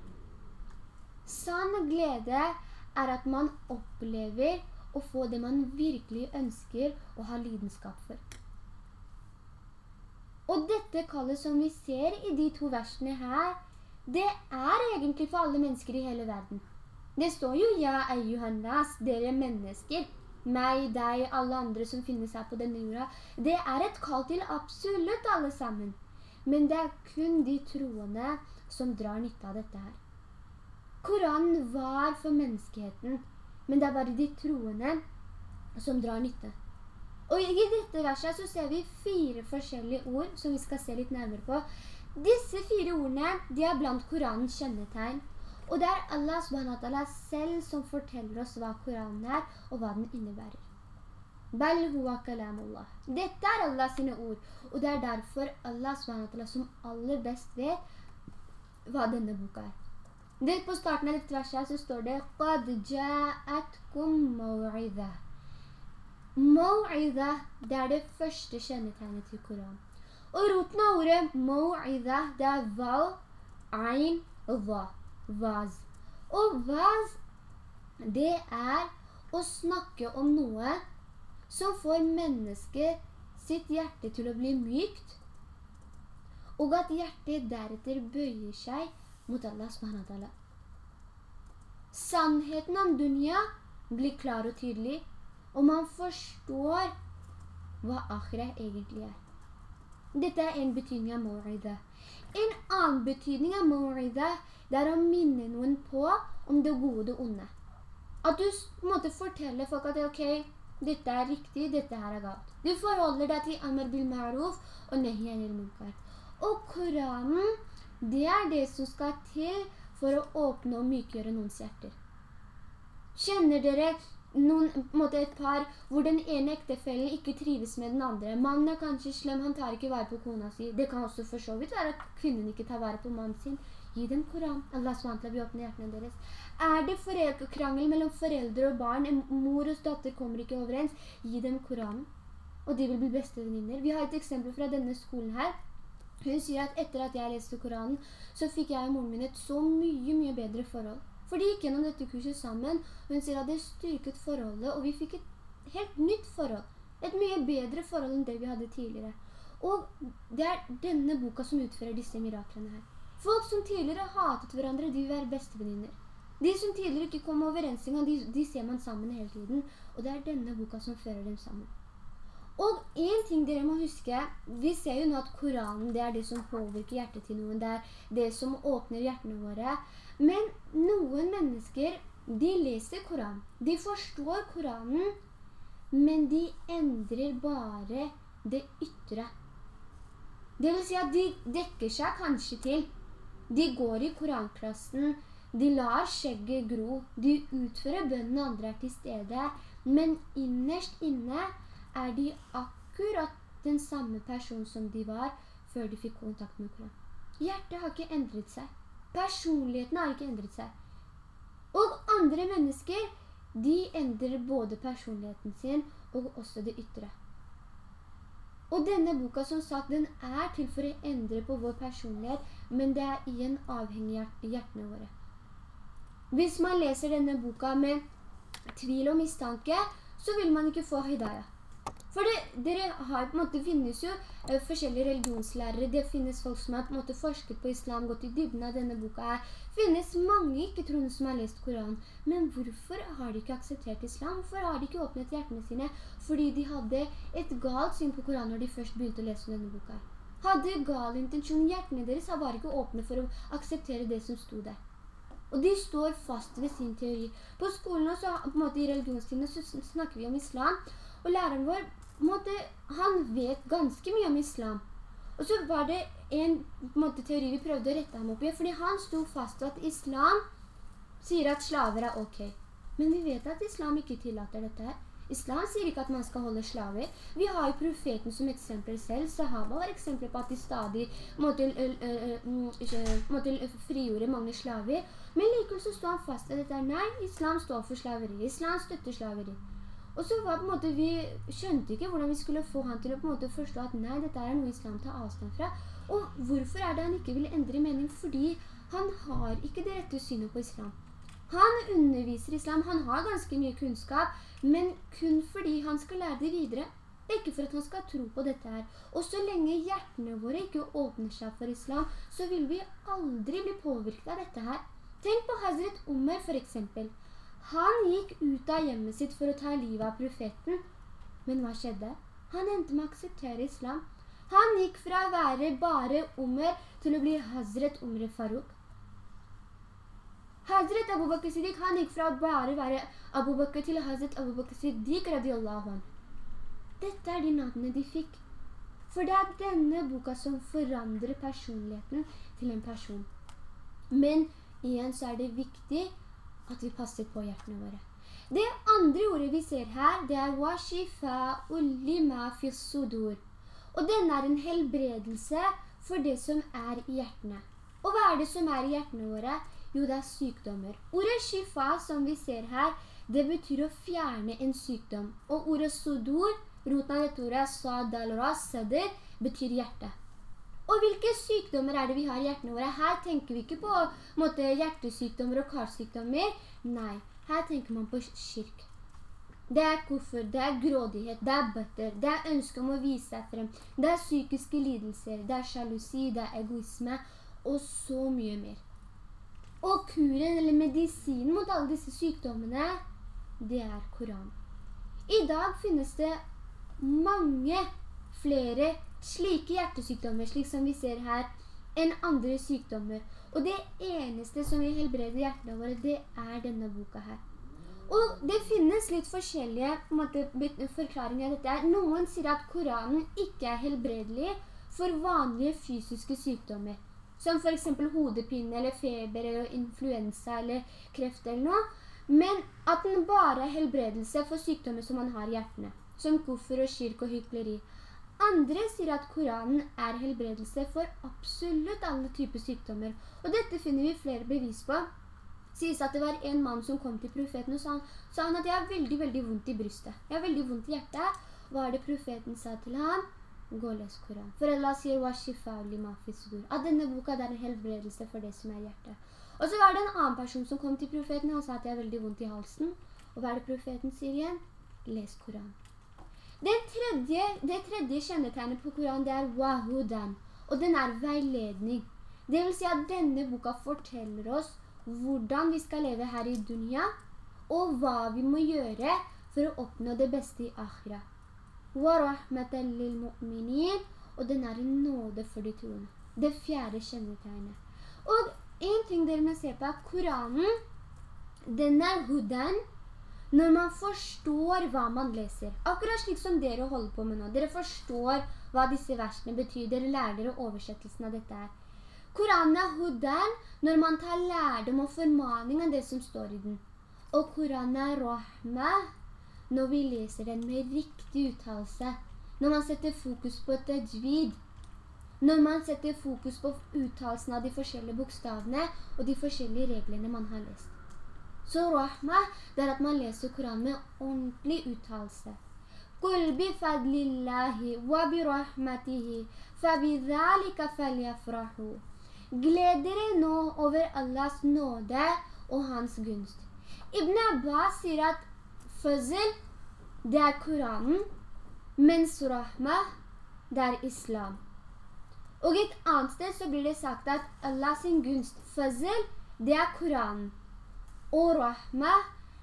Sann glede er at man opplever å få det man virkelig ønsker å ha lidenskap for. Og dette kallet som vi ser i de to versene her, det er egentlig for alle mennesker i hele verden. Det står jo «Ja, eyyuhannas, dere mennesker» meg, deg, alle andre som finnes her på denne jorda. Det er et kall til absolutt alle sammen. Men det er kun de troende som drar nytte av dette her. Koranen var for menneskeheten, men det er bare de troende som drar nytte. Og i dette verset så ser vi fire forskjellige ord som vi skal se litt nærmere på. Disse fire ordene, de er blant Koranens kjennetegn. Og det er Allah subhanahu selv som forteller oss hva Koranen er, og hva den innebærer. Dette er Allah sine ord, og det er derfor Allah subhanahu som aller best vet hva denne boka er. Det på starten av dette verset så står det «Qad ja'atkum maw'idha». Maw'idha, det er det første kjennetegnet til Koran. Og roten av ordet maw'idha, det er val, ein og va vaz. Og vaz, det er å snakke om noe som får mennesket sitt hjerte til å bli mykt, og at hjertet deretter bøyer seg mot Allah subhanahu Sannheten om dunya blir klar og tydelig, og man forstår hva akhira egentlig er. Dette er en betydning av mu'ida. En annen betydning av mu'ida er å minne noen på om det gode og onde. At du måtte fortelle folk at ok, dette er riktig, dette her er galt. Du forholder deg til Amr bil Ma'ruf og Nehi anil Munkar. Og Koranen, det er det som skal til for å åpne og mykgjøre noens hjerter. Kjenner dere noen, måte, et par hvor den ene ektefellen ikke trives med den andre. Mannen er kanskje slem, han tar ikke vare på kona si. Det kan også for så vidt være at kvinnen ikke tar vare på mannen sin. Gi dem Koran. Allah SWT vil åpne hjertene deres. Er det krangel mellom foreldre og barn, mor og datter kommer ikke overens, gi dem Koran. Og de vil bli beste venninner. Vi har et eksempel fra denne skolen her. Hun sier at etter at jeg leste Koranen, så fikk jeg og moren min et så mye, mye bedre forhold. For de gikk gjennom dette kurset sammen, og hun sier at det styrket forholdet, og vi fikk et helt nytt forhold. Et mye bedre forhold enn det vi hadde tidligere. Og det er denne boka som utfører disse miraklene her. Folk som tidligere hatet hverandre, de vil være bestevenninner. De som tidligere ikke kom overens de, de ser man sammen hele tiden. Og det er denne boka som fører dem sammen. Og en ting dere må huske, vi ser jo nå at Koranen det er det som påvirker hjertet til noen, det er det som åpner hjertene våre. Men noen mennesker, de leser Koranen, de forstår Koranen, men de endrer bare det ytre. Det vil si at de dekker seg kanskje til. De går i koranklassen, de lar skjegget gro, de utfører bønnen andre er til stede, men innerst inne er de akkurat den samme person som de var før de fikk kontakt med Koran. Hjertet har ikke endret seg. Personligheten har ikke endret seg. Og andre mennesker, de endrer både personligheten sin og også det ytre. Og denne boka, som sagt, den er til for å endre på vår personlighet, men det er igjen avhengig av hjertene våre. Hvis man leser denne boka med tvil og mistanke, så vil man ikke få hidayah. For det, dere har på en måte, finnes jo uh, forskjellige religionslærere, det finnes folk som har på en måte forsket på islam, gått i dybden av denne boka her. finnes mange ikke-troende som har lest Koran. Men hvorfor har de ikke akseptert islam? Hvorfor har de ikke åpnet hjertene sine? Fordi de hadde et galt syn på Koran når de først begynte å lese denne boka. her. Hadde gal intensjon, hjertene deres har bare ikke åpne for å akseptere det som sto der. Og de står fast ved sin teori. På skolen og så, på en måte i religionstidene så snakker vi om islam, og læreren vår måte, han vet ganske mye om islam. Og så var det en måte, teori vi prøvde å rette ham opp i, fordi han sto fast at islam sier at slaver er ok. Men vi vet at islam ikke tillater dette her. Islam sier ikke at man skal holde slaver. Vi har jo profeten som eksempel selv. Sahaba var eksempel på at de stadig måtte, måtte frigjorde mange slaver. Men likevel så står han fast at dette er nei, islam står for slaveri. Islam støtter slaveri. Og så var på en måte, vi skjønte ikke hvordan vi skulle få han til å på en måte forstå at nei, dette er noe islam tar avstand fra. Og hvorfor er det han ikke vil endre mening? Fordi han har ikke det rette synet på islam. Han underviser islam, han har ganske mye kunnskap, men kun fordi han skal lære det videre. Det er ikke for at han skal tro på dette her. Og så lenge hjertene våre ikke åpner seg for islam, så vil vi aldri bli påvirket av dette her. Tenk på Hazret Umar for eksempel. Han gikk ut av hjemmet sitt for å ta livet av profeten. Men hva skjedde? Han endte med å akseptere islam. Han gikk fra å være bare Umar til å bli Hazret Umre Farouk. Hazret Abu Bakr Siddiq, han gikk fra å bare være Abu Bakr til Hazret Abu Bakr Siddiq radiallahu anh. Dette er de navnene de fikk. For det er denne boka som forandrer personligheten til en person. Men igjen så er det viktig at vi passer på hjertene våre. Det andre ordet vi ser her, det er. Og den er en helbredelse for det som er i hjertene. Og hva er det som er i hjertene våre? Jo, det er sykdommer. Ordet shifa, som vi ser her, det betyr å fjerne en sykdom. Og ordet sudur, roten av dette ordet, sadal sadr, betyr hjerte. Og hvilke sykdommer er det vi har i hjertene våre? Her tenker vi ikke på måte, hjertesykdommer og karsykdommer. Nei, her tenker man på kirk. Det er koffer, det er grådighet, det er bøtter, det er ønske om å vise seg frem, det er psykiske lidelser, det er sjalusi, det er egoisme, og så mye mer. Og kuren, eller medisinen mot alle disse sykdommene, det er Koran. I dag finnes det mange flere slike hjertesykdommer, slik som vi ser her, enn andre sykdommer. Og det eneste som vil helbrede hjertene våre, det er denne boka her. Og det finnes litt forskjellige måte, forklaringer av dette. Noen sier at Koranen ikke er helbredelig for vanlige fysiske sykdommer. Som for eksempel hodepine, eller feber, eller influensa, eller kreft eller noe. Men at den bare er helbredelse for sykdommer som man har i hjertene. Som koffer og kirk og hykleri. Andre sier at Koranen er helbredelse for absolutt alle typer sykdommer. Og dette finner vi flere bevis på. Sies at det var en mann som kom til profeten og sa, sa han at jeg har veldig, veldig vondt i brystet. Jeg har veldig vondt i hjertet. Hva er det profeten sa til ham? Gå og les Koran. For Allah sier at denne boka er en helbredelse for det som er hjertet. Og så var det en annen person som kom til profeten og sa at jeg har veldig vondt i halsen. Og hva er det profeten sier igjen? Les Koran. Det tredje, det tredje kjennetegnet på Koranen, det er wahudan, og den er veiledning. Det vil si at denne boka forteller oss hvordan vi skal leve her i dunya, og hva vi må gjøre for å oppnå det beste i akhira. og den er en nåde for de troende. Det fjerde kjennetegnet. Og en ting dere må se på er Koranen, den er hudan, når man forstår hva man leser. Akkurat slik som dere holder på med nå. Dere forstår hva disse versene betyr. Dere lærer dere oversettelsen av dette her. Koranen er hudan når man tar lærdom og formaning av det som står i den. Og Koranen er rahma når vi leser den med riktig uttalelse. Når man setter fokus på tajvid. Når man setter fokus på uttalelsen av de forskjellige bokstavene og de forskjellige reglene man har lest. Så rahma, det er at man leser Koranen med ordentlig uttalelse. قل بفضل الله وبرحمته فبذلك فليفرحوا Gled dere nå over Allahs nåde og hans gunst. Ibn Abbas sier at fazl, det er Koranen, mens rahma, det er islam. Og et annet sted så blir det sagt at Allahs gunst, fazl, det er Koranen. Og rahma,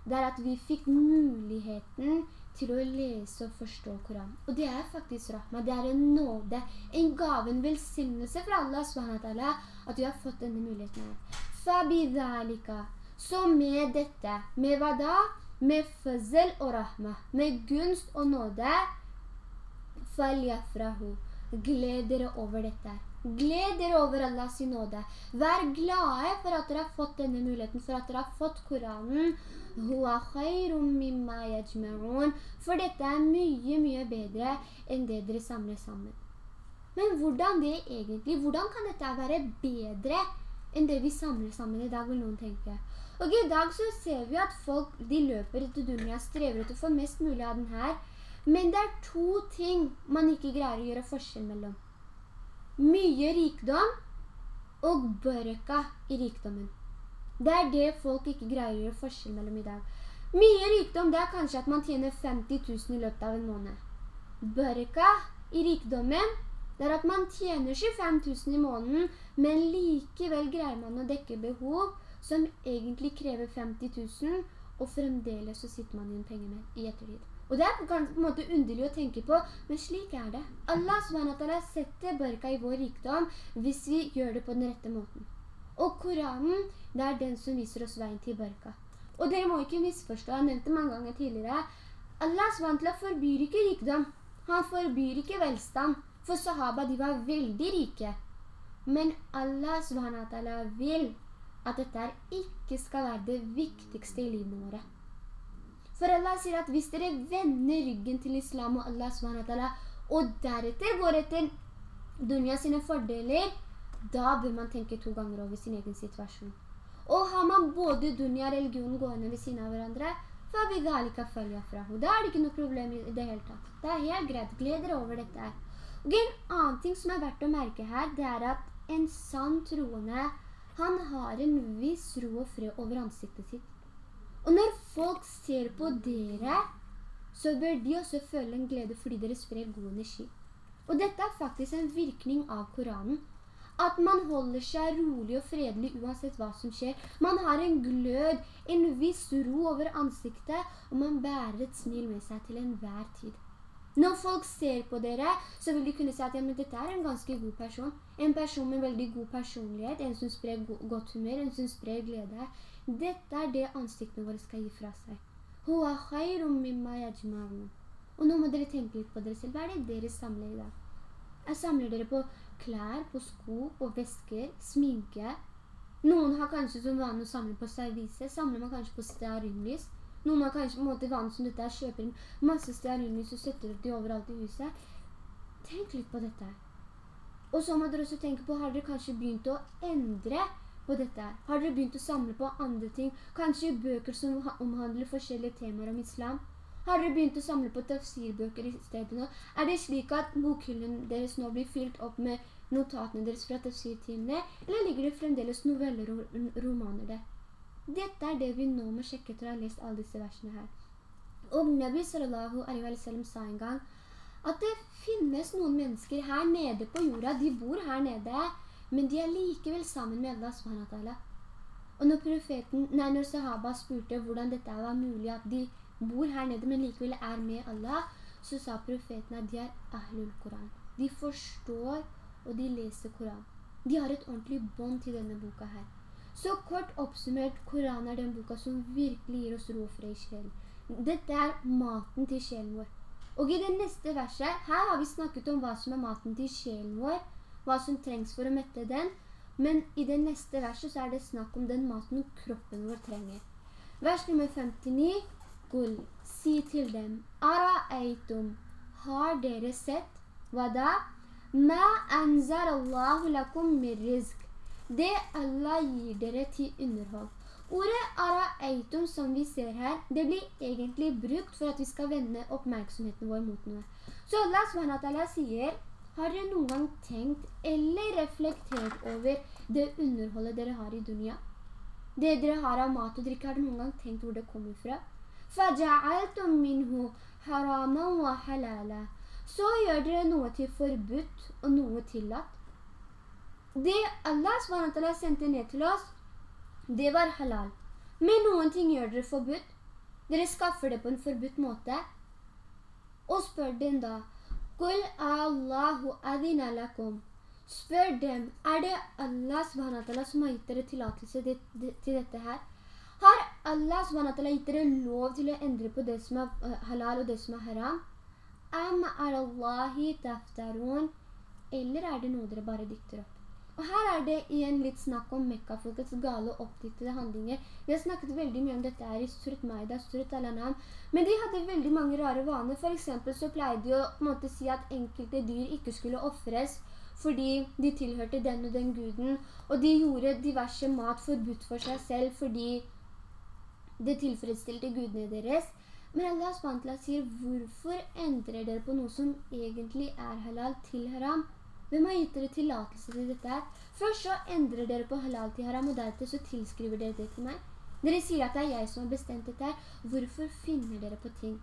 det er at vi fikk muligheten til å lese og forstå Koran. Og det er faktisk rahma, det er en nåde, en gave, en velsignelse fra Allah SWT, at vi har fått denne muligheten her. Fabidhalika. Så med dette, med hva da? Med fazl og rahma, med gunst og nåde, falyafrahu. Gled dere over dette. Gled dere over Allahs nåde. Vær glade for at dere har fått denne muligheten, for at dere har fått Koranen, for dette er mye, mye bedre enn det dere samler sammen. Men hvordan det egentlig, hvordan kan dette være bedre enn det vi samler sammen i dag, vil noen tenke. Og i dag så ser vi at folk, de løper etter dunia, strever etter å få mest mulig av den her. Men det er to ting man ikke greier å gjøre forskjell mellom. Mye rikdom og børka i rikdommen. Det er det folk ikke greier å gjøre forskjell mellom i dag. Mye rikdom, det er kanskje at man tjener 50 000 i løpet av en måned. Børka i rikdommen, det er at man tjener 25 000 i måneden, men likevel greier man å dekke behov som egentlig krever 50 000, og fremdeles så sitter man igjen penger med i ettertid. Og det er på en måte underlig å tenke på, men slik er det. Allah SWT setter barka i vår rikdom hvis vi gjør det på den rette måten. Og Koranen, det er den som viser oss veien til barka. Og dere må ikke misforstå, jeg nevnte mange ganger tidligere. Allah SWT forbyr ikke rikdom. Han forbyr ikke velstand. For sahaba, de var veldig rike. Men Allah SWT vil at dette ikke skal være det viktigste i livet våre. For Allah sier at hvis dere vender ryggen til islam og Allah SWT, og deretter går etter dunya sine fordeler, da bør man tenke to ganger over sin egen situasjon. Og har man både dunya og religion gående ved siden av hverandre, da er det ikke noe problem i det hele tatt. Det er helt greit, gleder over dette her. Og en annen ting som er verdt å merke her, det er at en sann troende, han har en viss ro og fred over ansiktet sitt. Og når folk på dere, så bør de også føle en glede fordi dere sprer god energi. Og dette er faktisk en virkning av Koranen. At man holder seg rolig og fredelig uansett hva som skjer. Man har en glød, en viss ro over ansiktet, og man bærer et smil med seg til enhver tid. Når folk ser på dere, så vil de kunne si at ja, men dette er en ganske god person. En person med veldig god personlighet, en som sprer go godt humør, en som sprer glede. Dette er det ansiktene våre skal gi fra seg. Og nå må dere tenke litt på dere selv. Hva er det dere samler i dag? Jeg samler dere på klær, på sko, på vesker, sminke. Noen har kanskje som vane å samle på servise, samler man kanskje på stearinlys. Noen har kanskje på en måte vane som dette kjøper inn masse stearinlys og setter opp de overalt i huset. Tenk litt på dette. Og så må dere også tenke på, har dere kanskje begynt å endre på dette? Har dere begynt å samle på andre ting? Kanskje bøker som omhandler forskjellige temaer om islam? Har dere begynt å samle på tafsirbøker i stedet nå? Er det slik at bokhyllen deres nå blir fylt opp med notatene deres fra tafsirtimene? Eller ligger det fremdeles noveller og romaner der? Dette er det vi nå må sjekke etter å ha lest alle disse versene her. Og Nabi sallallahu alaihi wa sallam sa en gang at det finnes noen mennesker her nede på jorda, de bor her nede, men de er likevel sammen med Allah subhanahu Og når profeten, nei, når sahaba spurte hvordan dette var mulig at de bor her nede, men likevel er med Allah. så sa profeten at de er Ahlul Koran. De forstår og de leser Koran. De har et ordentlig bånd til denne boka her. Så kort oppsummert, Koran er den boka som virkelig gir oss ro for i sjelen. Dette er maten til sjelen vår. Og i det neste verset, her har vi snakket om hva som er maten til sjelen vår, hva som trengs for å mette den, men i det neste verset så er det snakk om den maten kroppen vår trenger. Vers nummer 59, Gull, si til dem, Ara eitum, har dere sett, hva da? Ma anzar Allahu lakum mir rizk. Det Allah gir dere til underhold. Ordet ara-eitum som vi ser her, det blir egentlig brukt for at vi skal vende oppmerksomheten vår mot noe. Så Allah sier, har dere noen gang tenkt eller reflektert over det underholdet dere har i dunya? Det dere har av mat og drikke, har dere noen gang tenkt hvor det kommer fra? فَجَعَلْتُم مِّنْهُ حَرَامًا وَحَلَالًا Så gjør dere noe til forbudt og noe tillatt. Det Allah SWT sendte ned til oss, det var halal. Men noen ting gjør dere forbudt. Dere skaffer det på en forbudt måte. Og spør dem da, Qul Allahu adina lakum. Spør dem, er det Allah SWT som har gitt dere tillatelse til dette her? Har Allah SWT gitt dere lov til å endre på det som er eh, halal og det som er haram? Am er Allahi taftarun? Eller er det noe dere bare dikter opp? Og her er det igjen litt snakk om Mekka-folkets gale oppdiktede handlinger. Vi har snakket veldig mye om dette her i Surat Maida, Surat Al-Anam. Men de hadde veldig mange rare vaner. For eksempel så pleide de å måte, si at enkelte dyr ikke skulle offres fordi de tilhørte den og den guden. Og de gjorde diverse mat forbudt for seg selv fordi det tilfredsstilte gudene deres. Men Allah SWT sier, hvorfor endrer dere på noe som egentlig er halal til haram? Hvem har gitt dere tillatelse til dette her? Først så endrer dere på halal til haram, og deretter så tilskriver dere det til meg. Dere sier at det er jeg som har bestemt dette her. Hvorfor finner dere på ting?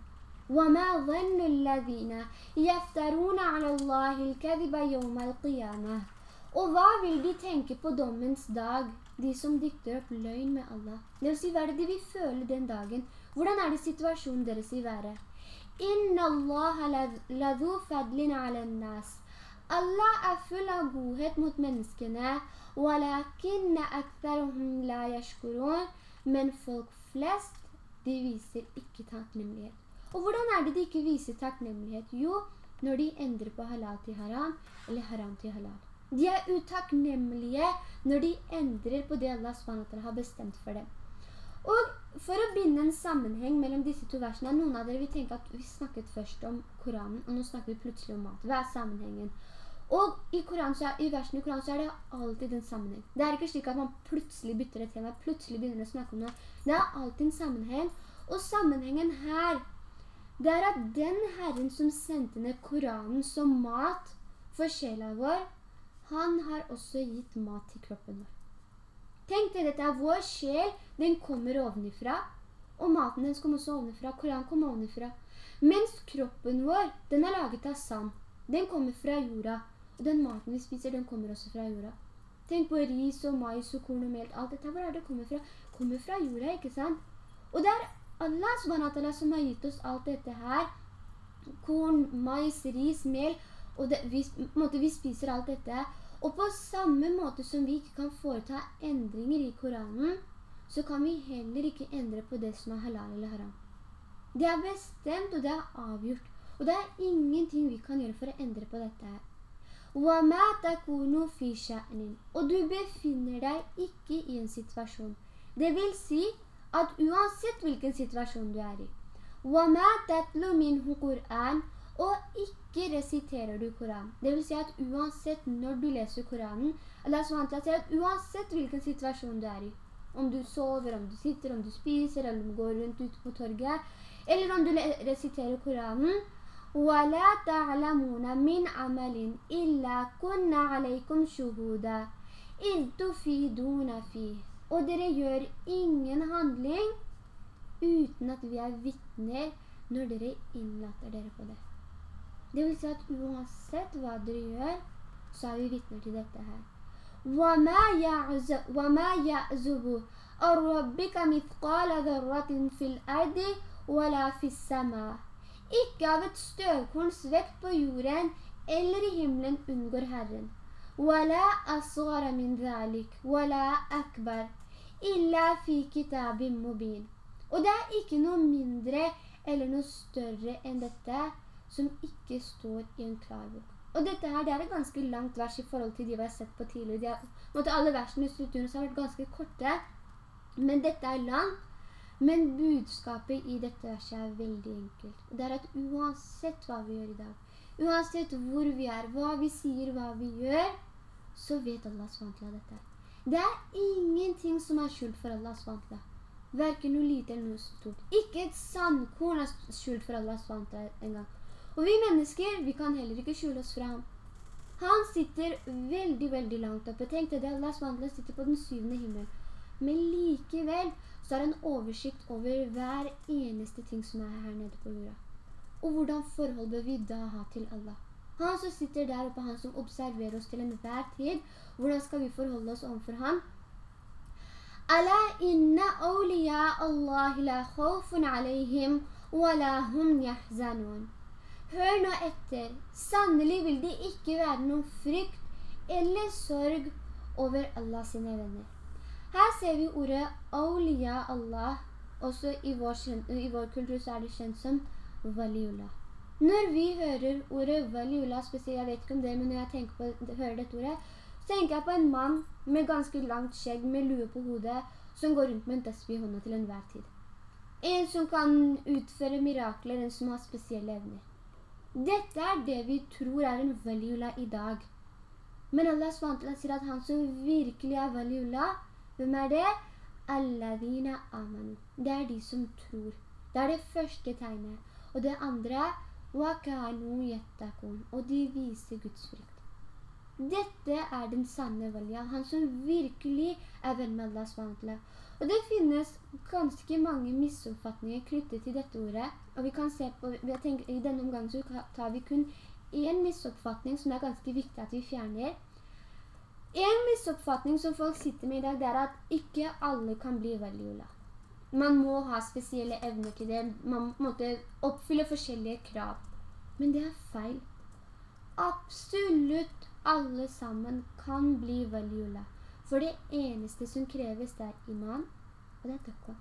وَمَا ظَنُّ الَّذِينَ يَفْتَرُونَ عَلَى اللَّهِ الْكَذِبَ يَوْمَ الْقِيَامَةِ Og hva vil de tenke på dommens dag, de som dykter opp løgn med Allah? Det vil si, hva er det de vil føle den dagen? Hvordan er det situasjonen deres vil være? «Inna Allah ladhu fadlin ala nas». Allah er full av godhet mot menneskene, men folk flest, de viser ikke takknemlighet. Og hvordan er det de ikke viser takknemlighet? Jo, når de endrer på halal til haram, eller haram til halal. De er utakknemlige når de endrer på det Allah SWT har bestemt for dem. Og for å binde en sammenheng mellom disse to versene, noen av dere vil tenke at vi snakket først om Koranen, og nå snakker vi plutselig om mat. Hva er sammenhengen? Og i, Koran, i versen i Koranen så er det alltid en sammenheng. Det er ikke slik at man plutselig bytter et tema, plutselig begynner å snakke om noe. Det er alltid en sammenheng. Og sammenhengen her, det er at den Herren som sendte ned Koranen som mat for sjela vår, han har også gitt mat til kroppen vår. Tenk deg dette, vår sjel, den kommer ovenifra, og maten den kommer også ovenifra, Koran kommer ovenifra. Mens kroppen vår, den er laget av sand. Den kommer fra jorda. Og den maten vi spiser, den kommer også fra jorda. Tenk på ris og mais og korn og melt. Alt dette, hvor er det kommer fra? Kommer fra jorda, ikke sant? Og det er Allah SWT som har gitt oss alt dette her. Korn, mais, ris, mel. Og det, vi, måte, vi spiser alt dette. Og på samme måte som vi ikke kan foreta endringer i Koranen, så kan vi heller ikke endre på det som er halal eller haram. Det er bestemt, og det er avgjort. Og det er ingenting vi kan gjøre for å endre på dette her. Og du befinner deg ikke i en situasjon. Det vil si at uansett hvilken situasjon du er i, og ikke resiterer du Koran. Det vil si at uansett når du leser Koranen, Allah SWT sier at uansett hvilken situasjon du er i, om du sover, om du sitter, om du spiser, eller om du går rundt ute på torget, eller om du resiterer Koranen, ولا تعلمون من عمل إلا كنا عليكم شهودا إذ تفيدون فيه Og dere gjør ingen handling uten at vi er vittner når dere innlater dere på det. Det vil si at uansett hva dere gjør, så er vi vittner til dette her. وَمَا يَعْزُبُ أَرْرَبِّكَ مِثْقَالَ ذَرَّةٍ فِي الْأَرْضِ وَلَا فِي السَّمَاءِ Ikke av et støvkorns vekt på jorden eller i himmelen unngår Herren. ولا أصغر من ذلك ولا أكبر إلا في كتاب مبين. Og det er ikke noe mindre eller noe større enn dette som ikke står i en klar bok. Og dette her, det er et ganske langt vers i forhold til de vi har sett på tidligere. De har, alle versene i strukturen har vært ganske korte, men dette er langt. Men budskapet i dette verset er veldig enkelt. Det er at uansett hva vi gjør i dag, uansett hvor vi er, hva vi sier, hva vi gjør, så vet Allah SWT dette. Det er ingenting som er skjult for Allah SWT. Hverken noe lite eller noe stort. Ikke et sandkorn er skjult for Allah SWT en gang. Og vi mennesker, vi kan heller ikke skjule oss fra ham. Han sitter veldig, veldig langt oppe. Tenk deg det, Allah SWT sitter på den syvende himmel. Men likevel så har han oversikt over hver eneste ting som er her nede på jorda. Og hvordan forhold bør vi da ha til Allah? Han som sitter der oppe, han som observerer oss til enhver tid. Hvordan skal vi forholde oss overfor han? Ala inna awliya Allahi la khawfun alayhim wa la hum yahzanun. Hør nå etter. Sannelig vil det ikke være noen frykt eller sorg over Allah sine venner. Her ser vi ordet awliya Allah. Også i vår, i vår kultur så er det kjent som waliullah. Når vi hører ordet Waliullah spesielt, jeg vet ikke om det, men når jeg på, hører dette ordet, så tenker jeg på en mann med ganske langt skjegg, med lue på hodet, som går rundt med en despi i hånda til enhver tid. En som kan utføre mirakler, en som har spesielle evner. Dette er det vi tror er en Waliullah i dag. Men Allah SWT sier at han som virkelig er Waliullah, hvem er det? Alladina amanu. Det er de som tror. Det er det første tegnet. Og det andre er og de viser Guds frykt. Dette er den sanne valja, han som virkelig er venn med Allah SWT. Og det finnes ganske mange misoppfatninger knyttet til dette ordet. Og vi kan se på, tenkt, i denne omgangen så tar vi kun en misoppfatning som er ganske viktig at vi fjerner. En misoppfatning som folk sitter med i dag, det er at ikke alle kan bli waliullah. Man må ha spesielle evner til det. Man måtte oppfylle forskjellige krav. Men det er feil. Absolutt alle sammen kan bli waliullah. For det eneste som kreves det er iman, og det er takva.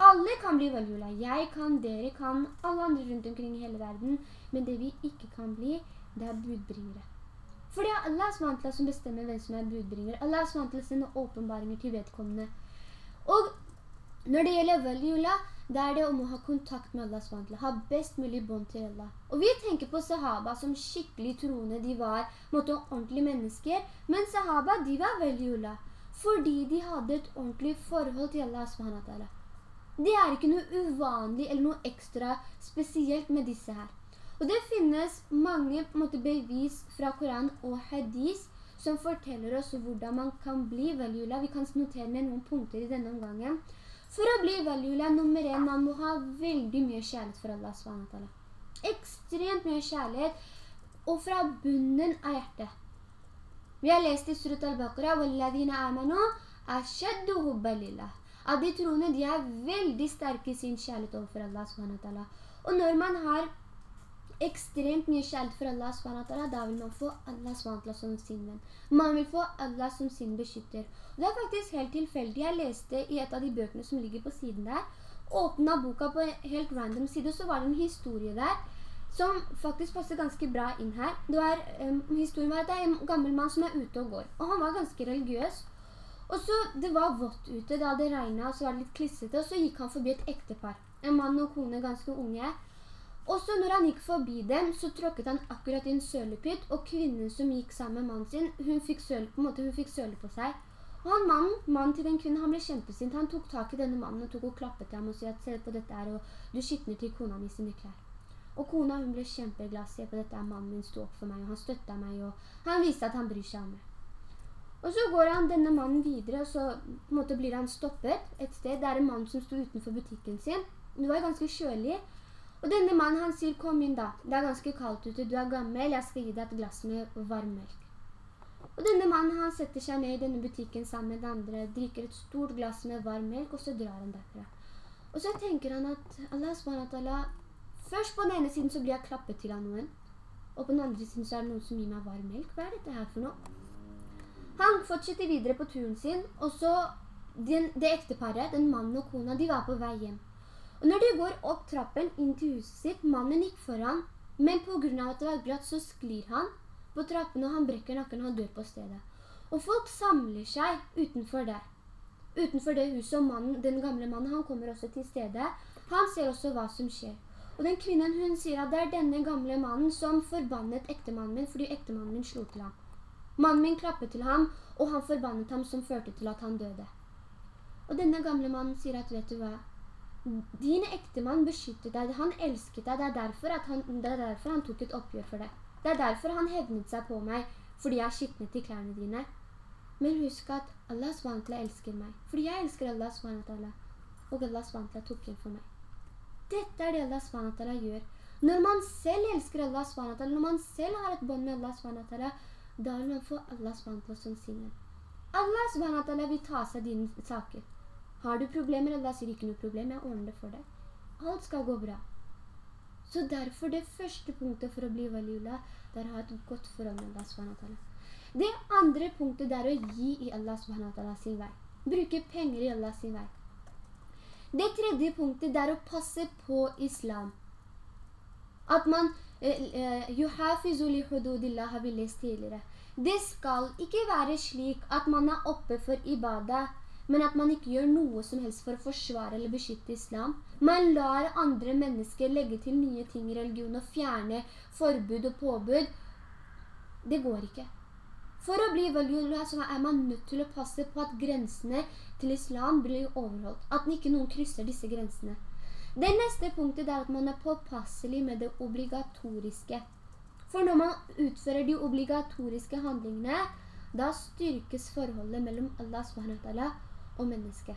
Alle kan bli valgjula. Jeg kan, dere kan, alle andre rundt omkring i hele verden. Men det vi ikke kan bli, det er budbringere. For det er Allah som bestemmer hvem som er budbringer. Allah sender åpenbaringer til vedkommende. Og når det gjelder waliullah, da er det om å ha kontakt med Allah SWT, ha best mulig bånd til Allah. Og vi tenker på sahaba som skikkelig troende, de var måtte, ordentlige mennesker, men sahaba, de var waliullah, fordi de hadde et ordentlig forhold til Allah SWT. Det er ikke noe uvanlig eller noe ekstra spesielt med disse her. Og det finnes mange måtte, bevis fra Koran og hadis som forteller oss hvordan man kan bli veljula, Vi kan notere ned noen punkter i denne omgangen. For å bli waliullah nummer en, man må ha veldig mye kjærlighet for Allah SWT. Ekstremt mye kjærlighet, og fra bunnen av hjertet. Vi har lest i Surat al-Baqarah, «Walladina amanu ashaddu hubba lillah». At de troende, de er veldig sterke i sin kjærlighet overfor Allah SWT. Og når man har ekstremt mye kjærlighet for Allah SWT, da vil man få Allah SWT som sin venn. Man vil få Allah som sin beskytter. Og det er faktisk helt tilfeldig. Jeg leste i et av de bøkene som ligger på siden der, åpnet boka på en helt random side, så var det en historie der, som faktisk passer ganske bra inn her. Det var, um, historien var at det er en gammel mann som er ute og går, og han var ganske religiøs. Og så, det var vått ute, det regnet, og så var det litt klissete, og så gikk han forbi et ektepar. En mann og kone, ganske unge. Og så når han gikk forbi dem, så tråkket han akkurat i en sølepytt, og kvinnen som gikk sammen med mannen sin, hun fikk søle på, søle på seg. Og han mannen, mannen til den kvinnen, han ble kjempesint. Han tok tak i denne mannen og tok og klappet til ham og sier at se på dette her, og du skittner til kona mi sine klær. Og kona hun ble kjempeglad, se på dette mannen min stod opp for meg, og han støttet meg, og han viste at han bryr seg om meg. Og så går han, denne mannen videre, og så måte blir han stoppet et sted. Det er en mann som stod utenfor butikken sin. Det var ganske kjølig, og denne mannen han sier, kom inn da, det er ganske kaldt ute, du er gammel, jeg skal gi deg et glass med varm melk. Og denne mannen han setter seg ned i denne butikken sammen med den andre, drikker et stort glass med varm melk, og så drar han derfra. Og så tenker han at Allah SWT, Først på den ene siden så blir jeg klappet til av noen, og på den andre siden så er det noen som gir meg varm melk. Hva er dette her for noe? Han fortsetter videre på turen sin, og så den, det ekteparet, den mannen og kona, de var på vei hjem. Når de går opp trappen inn til huset sitt, mannen gikk foran, men på grunn av at det var glatt, så sklir han på trappen, og han brekker nakken, og han dør på stedet. Og folk samler seg utenfor det. Utenfor det huset, og mannen, den gamle mannen, han kommer også til stedet. Han ser også hva som skjer. Og den kvinnen, hun sier at det er denne gamle mannen som forbannet ektemannen min, fordi ektemannen min slo til ham. Mannen min klappet til ham, og han forbannet ham som førte til at han døde. Og denne gamle mannen sier at, vet du hva, din ektemann beskyttet deg, han elsket deg, det er, han, det er derfor han tok et oppgjør for deg. Det er derfor han hevnet seg på meg, fordi jeg skitnet i klærne dine. Men husk at Allah SWT elsker meg, fordi jeg elsker Allah SWT, og Allah SWT tok inn for meg. Dette er det Allah SWT gjør. Når man selv elsker Allah SWT, når man selv har et bånd med Allah SWT, da vil man få Allah SWT som sinne. Allah SWT vil ta seg dine saker. Har du problemer, Allah sier ikke noe problem, jeg ordner det for deg. Alt skal gå bra. Så derfor det første punktet for å bli valiullah, det er å ha et godt forhold med Allah SWT. Det andre punktet er å gi i Allah SWT sin vei. Bruke penger i Allah sin vei. Det tredje punktet er å passe på islam. At man «Yuhafizu eh, eh, li hududillah» har vi lest tidligere. Det skal ikke være slik at man er oppe for ibadah, men at man ikke gjør noe som helst for å forsvare eller beskytte islam. Man lar andre mennesker legge til nye ting i religion og fjerne forbud og påbud. Det går ikke. For å bli så er man nødt til å passe på at grensene til islam blir overholdt. At ikke noen krysser disse grensene. Det neste punktet er at man er påpasselig med det obligatoriske. For når man utfører de obligatoriske handlingene, da styrkes forholdet mellom Allah SWT og menneske.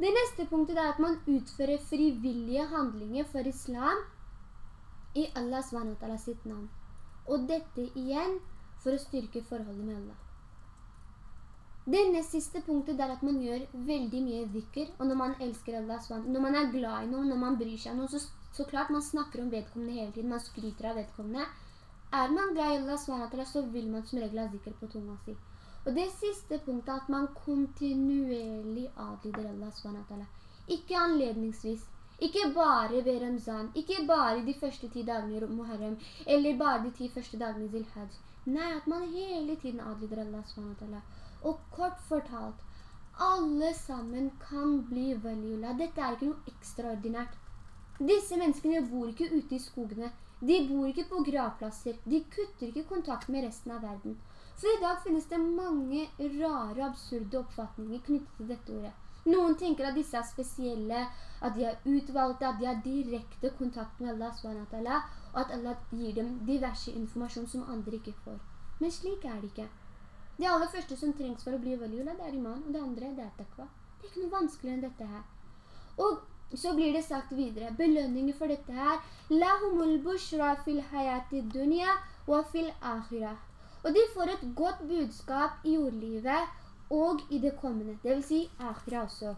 Det neste punktet er at man utfører frivillige handlinger for islam i Allah SWT sitt navn. Og dette igjen for å styrke forholdet med Allah. Denne siste punktet er at man gjør veldig mye vikker, og når man elsker Allah SWT, når man er glad i noen, når man bryr seg om noen, så, så klart man snakker om vedkommende hele tiden, man skryter av vedkommende. Er man glad i Allah SWT, så vil man som regel ha zikker på tunga si. Og det siste punktet er at man kontinuerlig adlyder Allah SWT. Ikke anledningsvis. Ikke bare ved Ramzan, ikke bare de første ti dagene i Muharram, eller bare de ti første dagene i Zilhaj. Nei, at man hele tiden adlyder Allah SWT. Og kort fortalt, alle sammen kan bli valiullah. Dette er ikke noe ekstraordinært. Disse menneskene bor ikke ute i skogene. De bor ikke på gravplasser. De kutter ikke kontakt med resten av verden. For i dag finnes det mange rare, absurde oppfatninger knyttet til dette ordet. Noen tenker at disse er spesielle, at de er utvalgte, at de har direkte kontakt med Allah SWT, og at Allah gir dem diverse informasjon som andre ikke får. Men slik er det ikke. Det aller første som trengs for å bli waliullah, det er iman, og det andre det er takva. Det er ikke noe vanskeligere enn dette her. Og så blir det sagt videre, belønninger for dette her, «Lahumul bushra fil hayati dunya wa fil akhirah». Og de får et godt budskap i jordlivet og i det kommende. Det vil si akhira også.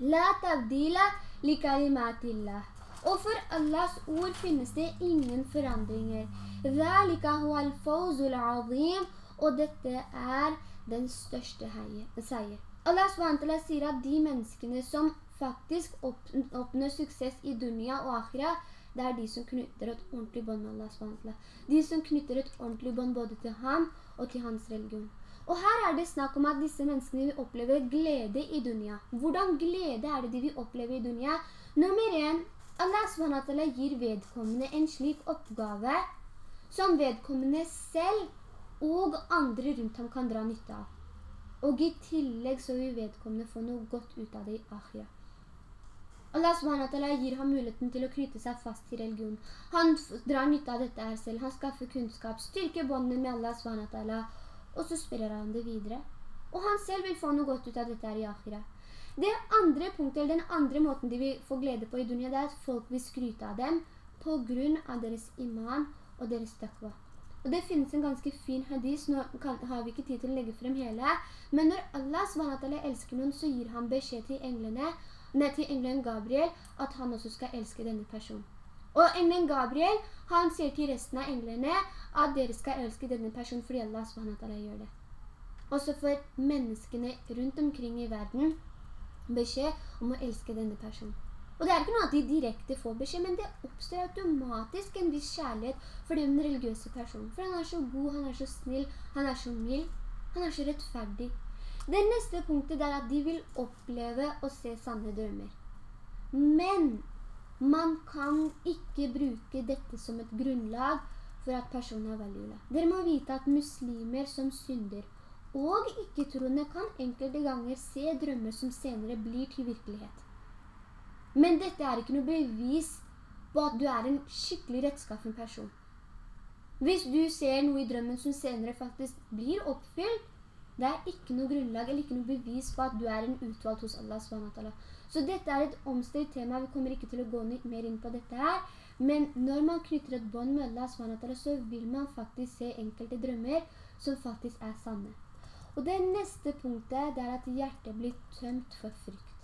La tabdila li kalimatillah. Og for Allahs ord finnes det ingen forandringer. Dhalika huwa al-fawzul azim. Og dette er den største seier. Allah SWT sier at de menneskene som faktisk oppnår suksess i dunya og akhira, det er de som knytter et ordentlig bånd med Allah. De som knytter et ordentlig bånd både til ham og til hans religion. Og her er det snakk om at disse menneskene vil oppleve glede i dunia. Hvordan glede er det de vil oppleve i dunia? Nummer 1. Allah SWT gir vedkommende en slik oppgave som vedkommende selv og andre rundt ham kan dra nytte av. Og i tillegg så vil vedkommende få noe godt ut av det i akhira. Allah SWT gir ham muligheten til å knytte seg fast til religion. Han drar nytte av dette her selv. Han skaffer kunnskap, styrker båndene med Allah SWT, og så spiller han det videre. Og han selv vil få noe godt ut av dette her i akhira. Det andre punktet, eller den andre måten de vil få glede på i dunya, det er at folk vil skryte av dem på grunn av deres iman og deres takva. Og det finnes en ganske fin hadis, nå har vi ikke tid til å legge frem hele, men når Allah SWT elsker noen, så gir han beskjed til englene ned til engelen Gabriel at han også skal elske denne personen. Og englen Gabriel, han sier til resten av englene at dere skal elske denne personen fordi Allah SWT gjør det. Også for menneskene rundt omkring i verden beskjed om å elske denne personen. Og det er ikke noe at de direkte får beskjed, men det oppstår automatisk en viss kjærlighet for den religiøse personen. For han er så god, han er så snill, han er så mild, han er så rettferdig. Det neste punktet er at de vil oppleve og se sanne drømmer. Men man kan ikke bruke dette som et grunnlag for at personen er veldig Dere må vite at muslimer som synder og ikke-troende kan enkelte ganger se drømmer som senere blir til virkelighet. Men dette er ikke noe bevis på at du er en skikkelig rettskaffen person. Hvis du ser noe i drømmen som senere faktisk blir oppfylt, det er ikke noe grunnlag eller ikke noe bevis på at du er en utvalgt hos Allah SWT. Så dette er et omstridt tema, vi kommer ikke til å gå mer inn på dette her. Men når man knytter et bånd med Allah SWT, så vil man faktisk se enkelte drømmer som faktisk er sanne. Og det neste punktet det er at hjertet blir tømt for frykt.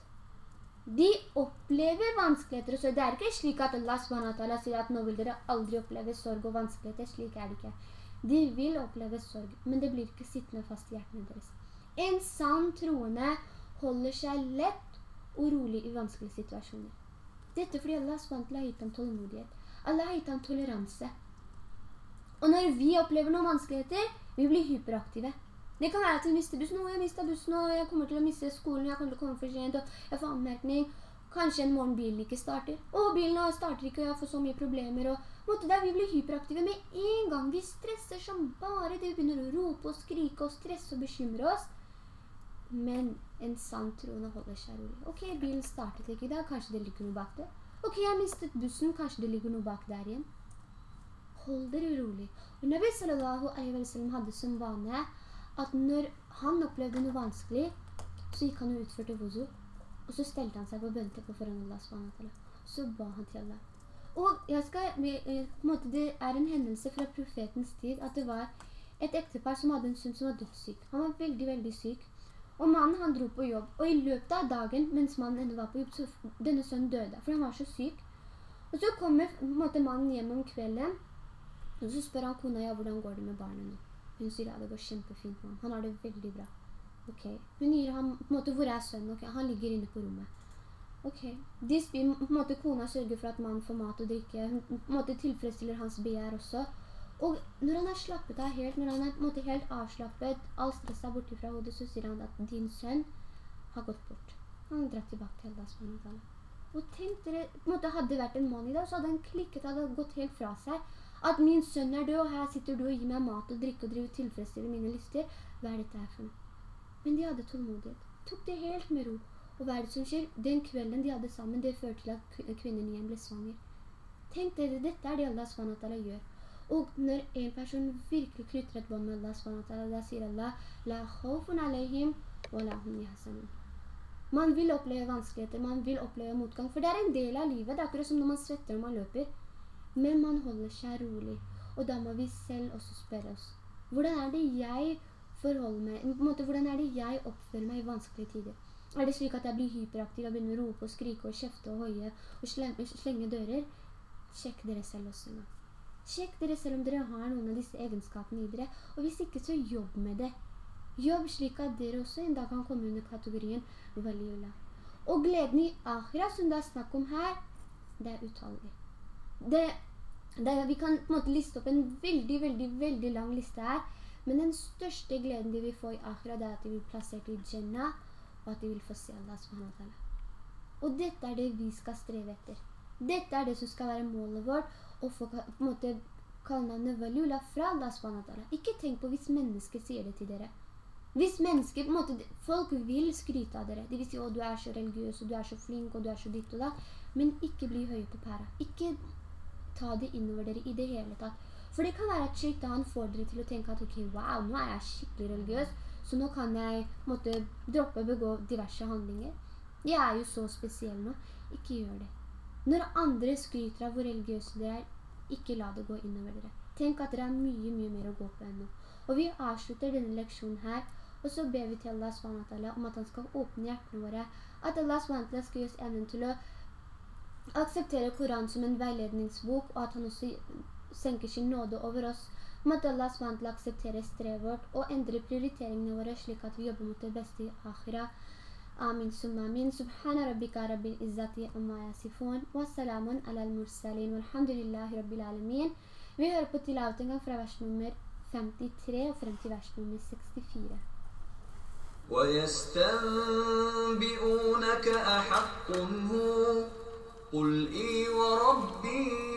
De opplever vanskeligheter, så det er ikke slik at Allah SWT sier at nå vil dere aldri oppleve sorg og vanskeligheter, slik er det ikke. De vil oppleve sorg, men det blir ikke sittende fast i hjertene deres. En sann troende holder seg lett og rolig i vanskelige situasjoner. Dette fordi Allah SWT har gitt ham tålmodighet. Allah har gitt ham toleranse. Og når vi opplever noen vanskeligheter, vi blir hyperaktive. Det kan være at vi mister bussen, og jeg mister bussen, og jeg kommer til å miste skolen, jeg kommer til å komme for sent, og jeg får anmerkning. Kanskje en morgen bilen ikke starter. Åh, bilen starter ikke, og jeg får så mye problemer. Og måtte der vi blir hyperaktive med en gang. Vi stresser som bare det. Vi begynner å rope og skrike og stresse og bekymre oss. Men en sann troende holder seg rolig. Ok, bilen startet ikke i dag. Kanskje det ligger noe bak det. Ok, jeg mistet bussen. Kanskje det ligger noe bak der igjen. Hold dere rolig. Og Nabi sallallahu alaihi wa sallam hadde som vane at når han opplevde noe vanskelig, så gikk han og utførte wuzu, og så stelte han seg på bønteppet foran Allah SWT. Så ba han til Allah. Og jeg skal, eh, måte, det er en hendelse fra profetens tid at det var et ektepar som hadde en sønn som var dødssyk. Han var veldig, veldig syk. Og mannen han dro på jobb, og i løpet av dagen, mens mannen enda var på jobb, så denne sønnen døde, for han var så syk. Og så kommer måte, mannen hjem om kvelden, og så spør han kona, ja, hvordan går det med barnet nå? Hun sier ja, det går kjempefint mann. Han har det veldig bra. Ok. Hun gir ham, på en måte, hvor er sønnen? Ok, han ligger inne på rommet. Ok. De spyr, på en måte, kona sørger for at mannen får mat og drikke. Hun på en måte tilfredsstiller hans begjær også. Og når han er slappet av helt, når han er på en måte helt avslappet, all stress er borte fra hodet, så sier han at din sønn har gått bort. Han har dratt tilbake til Allah SWT. Og tenk dere, på en måte hadde det vært en mann i dag, så hadde han klikket, hadde gått helt fra seg. At min sønn er død, og her sitter du og gir meg mat og drikke og driver tilfredsstiller mine lyster. Hva er dette her for noe? Men de hadde tålmodighet. Tok det helt med ro. Og hva er det som skjer? Den kvelden de hadde sammen, det førte til at kvinnen igjen ble svanger. Tenk dere, dette er det Allah SWT gjør. Og når en person virkelig knytter et bånd med Allah SWT, da sier Allah La khawfun alayhim wa la hum yahzanun. Man vil oppleve vanskeligheter, man vil oppleve motgang, for det er en del av livet. Det er akkurat som når man svetter og man løper. Men man holder seg rolig. Og da må vi selv også spørre oss. Hvordan er det jeg forholder meg? På en måte, hvordan er det jeg oppfører meg i vanskelige tider? Er det slik at jeg blir hyperaktiv og begynner å rope og skrike og kjefte og høye og slenge, slenge dører? Sjekk dere selv også nå. Sjekk dere selv om dere har noen av disse egenskapene i dere. Og hvis ikke, så jobb med det. Jobb slik at dere også en dag kan komme under kategorien Valiula. Og gleden i Akhira, som det er snakk om her, det er utallig. Det, det, vi kan på en måte liste opp en veldig, veldig, veldig lang liste her. Men den største gleden de vil få i Akhira, det er at de blir plassert i Jannah, og at de vil få se Allah subhanahu Og dette er det vi skal streve etter. Dette er det som skal være målet vårt, å få på en måte kallenavnet Valula fra Allah subhanahu Ikke tenk på hvis mennesker sier det til dere. Hvis mennesker, på en måte, folk vil skryte av dere. De vil si, å, du er så religiøs, og du er så flink, og du er så ditt og da. Men ikke bli høye på pæra. Ikke ta det innover dere i det hele tatt. For det kan være at shaitan får dere til å tenke at ok, wow, nå er jeg skikkelig religiøs, så nå kan jeg måtte droppe å begå diverse handlinger. Jeg er jo så spesiell nå. Ikke gjør det. Når andre skryter av hvor religiøse dere er, ikke la det gå innover dere. Tenk at dere har mye, mye mer å gå på ennå. Og vi avslutter denne leksjonen her, og så ber vi til Allah SWT om at han skal åpne hjertene våre, at Allah SWT skal gi evnen til å akseptere Koran som en veiledningsbok, og at han også senker sin nåde over oss. Måtte Allah SWT akseptere strevet vårt og endre prioriteringene våre slik at vi jobber mot det beste i akhira. آمين ثم آمين سبحان ربك رب العزة عما يصفون وسلام على المرسلين والحمد لله رب العالمين Vi hører på tilavet en gang fra vers nummer 53 og frem til vers nummer 64. ويستنبئونك أحق هو قل إي وربي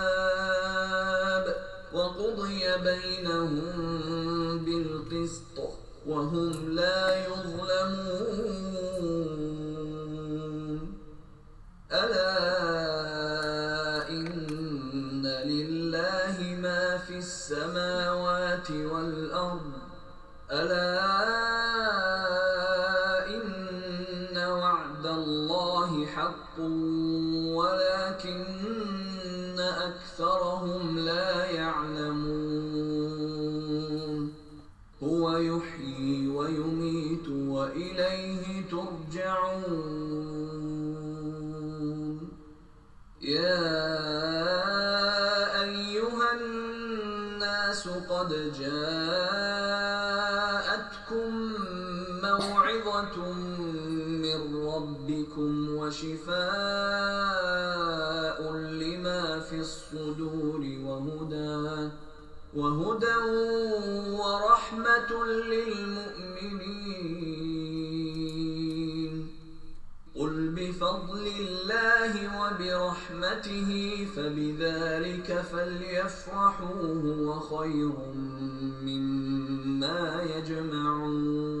بينهم بالقسط وهم لا يظلمون ألا إن لله ما في السماوات والأرض ألا وشفاء لما في الصدور وهدى وهدى ورحمة للمؤمنين. قل بفضل الله وبرحمته فبذلك فليفرحوا هو خير مما يجمعون.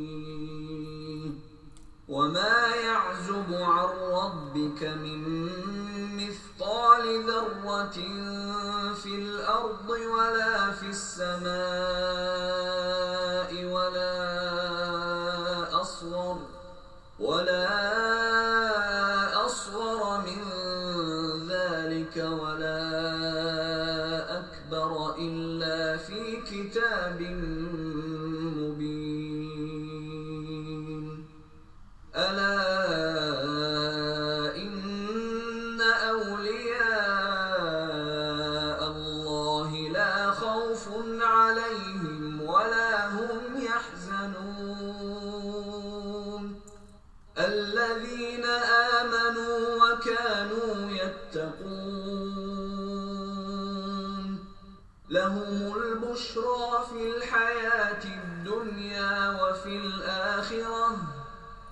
وما يعزب عن ربك من مثقال ذرة في الأرض ولا في السماء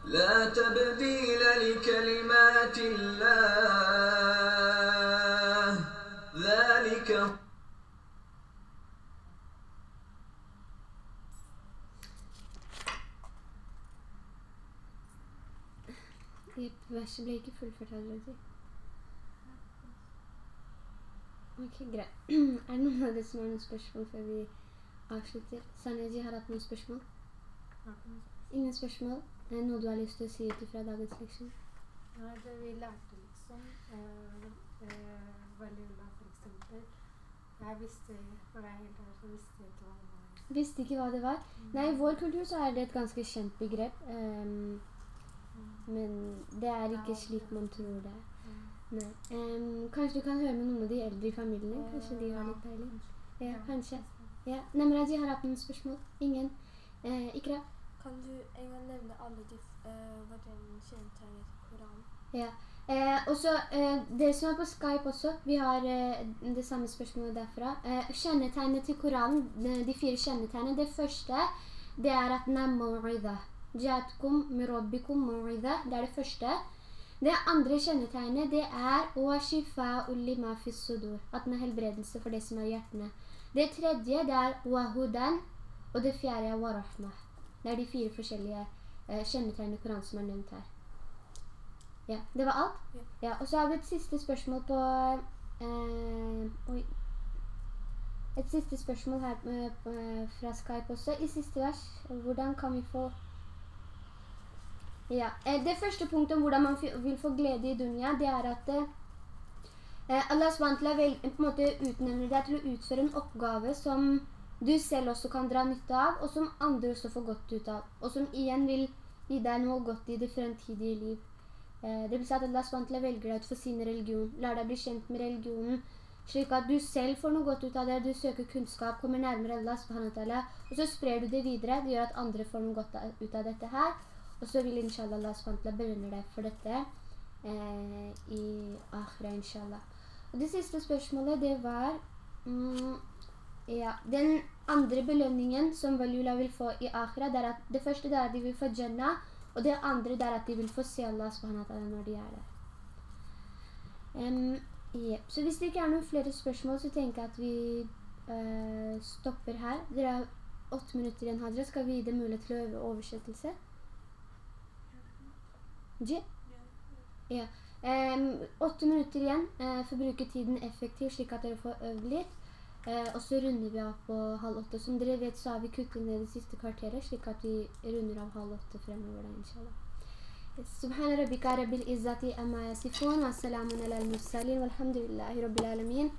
لا تبديل لكلمات الله. ذلك يب باش بلاقي في الفرالة دي أوكي قرا أنا هذا اسمه نسبشمو فبي قاشتي سنة جي هرات نسبشمو اي نسبشمو Er det noe du har lyst til å si ut fra dagens leksjon? Nei, det vi lærte liksom eh, eh, for eksempel. Jeg visste, for jeg helt ærlig, så visste jeg ikke hva det var. Visste ikke hva det var. Nei, i vår kultur så er det et ganske kjent begrep. ehm, men det er ikke slik man tror det er. Mm. Nei. Um, kanskje du kan høre med noen av de eldre i familien? Kanskje de har litt peiling? Ja, kanskje. Ja. Nemraji har hatt noen spørsmål. Ingen? Eh, Ikra? Kan du en gang nevne alle de uh, hva den til Koranen? Ja. Eh, og så eh, Dere som er på Skype også, vi har eh, det samme spørsmålet derfra. Eh, kjennetegnet til Koranen, de, de fire kjennetegnene. Det første det er at den er mu'idha. Jatkum mirabbikum mu'idha. Det er det første. Det andre kjennetegnet det er wa shifa'un lima fis. At den er helbredelse for det som er i hjertene. Det tredje det er wahudan. Og det fjerde er warahmah. Det er de fire forskjellige eh, kjennetegnene i Koranen som er nevnt her. Ja, det var alt? Ja. Ja, og så har vi et siste spørsmål på eh, Oi. Et siste spørsmål her eh, fra Skype også. I siste vers, hvordan kan vi få Ja, eh, Det første punktet om hvordan man vil få glede i dunya, det er at eh, Allah SWT utnevner deg til å utføre en oppgave som du selv også kan dra nytte av, og som andre også får godt ut av. Og som igjen vil gi deg noe godt i det fremtidige liv. Eh, det vil si at Allah SWT velger deg ut for sin religion, lar deg bli kjent med religionen, slik at du selv får noe godt ut av det, du søker kunnskap, kommer nærmere Allah SWT, og så sprer du det videre, det gjør at andre får noe godt ut av dette her, og så vil inshallah Allah SWT belønne deg for dette eh, i akhira, inshallah. Og det siste spørsmålet, det var mm, ja, den andre belønningen som Valula vil få i akhira, det at det første er at de vil få Jannah, og det andre er at de vil få se Allah når de er der. Um, ja. Så hvis det ikke er noen flere spørsmål, så tenker jeg at vi uh, stopper her. Dere har åtte minutter igjen, Hadra. Skal vi gi det mulighet til å øve oversettelse? Ja. Ja. Um, åtte minutter igjen. Uh, for å bruke tiden effektivt, slik at dere får øvd litt. Eh, og så runder vi av på halv åtte. Som dere vet, så har vi kuttet ned det siste kvarteret, slik at vi runder av halv åtte fremover. Da, inshallah. سبحان ربك رب العزة أما يصفون والسلام على المرسلين والحمد لله رب العالمين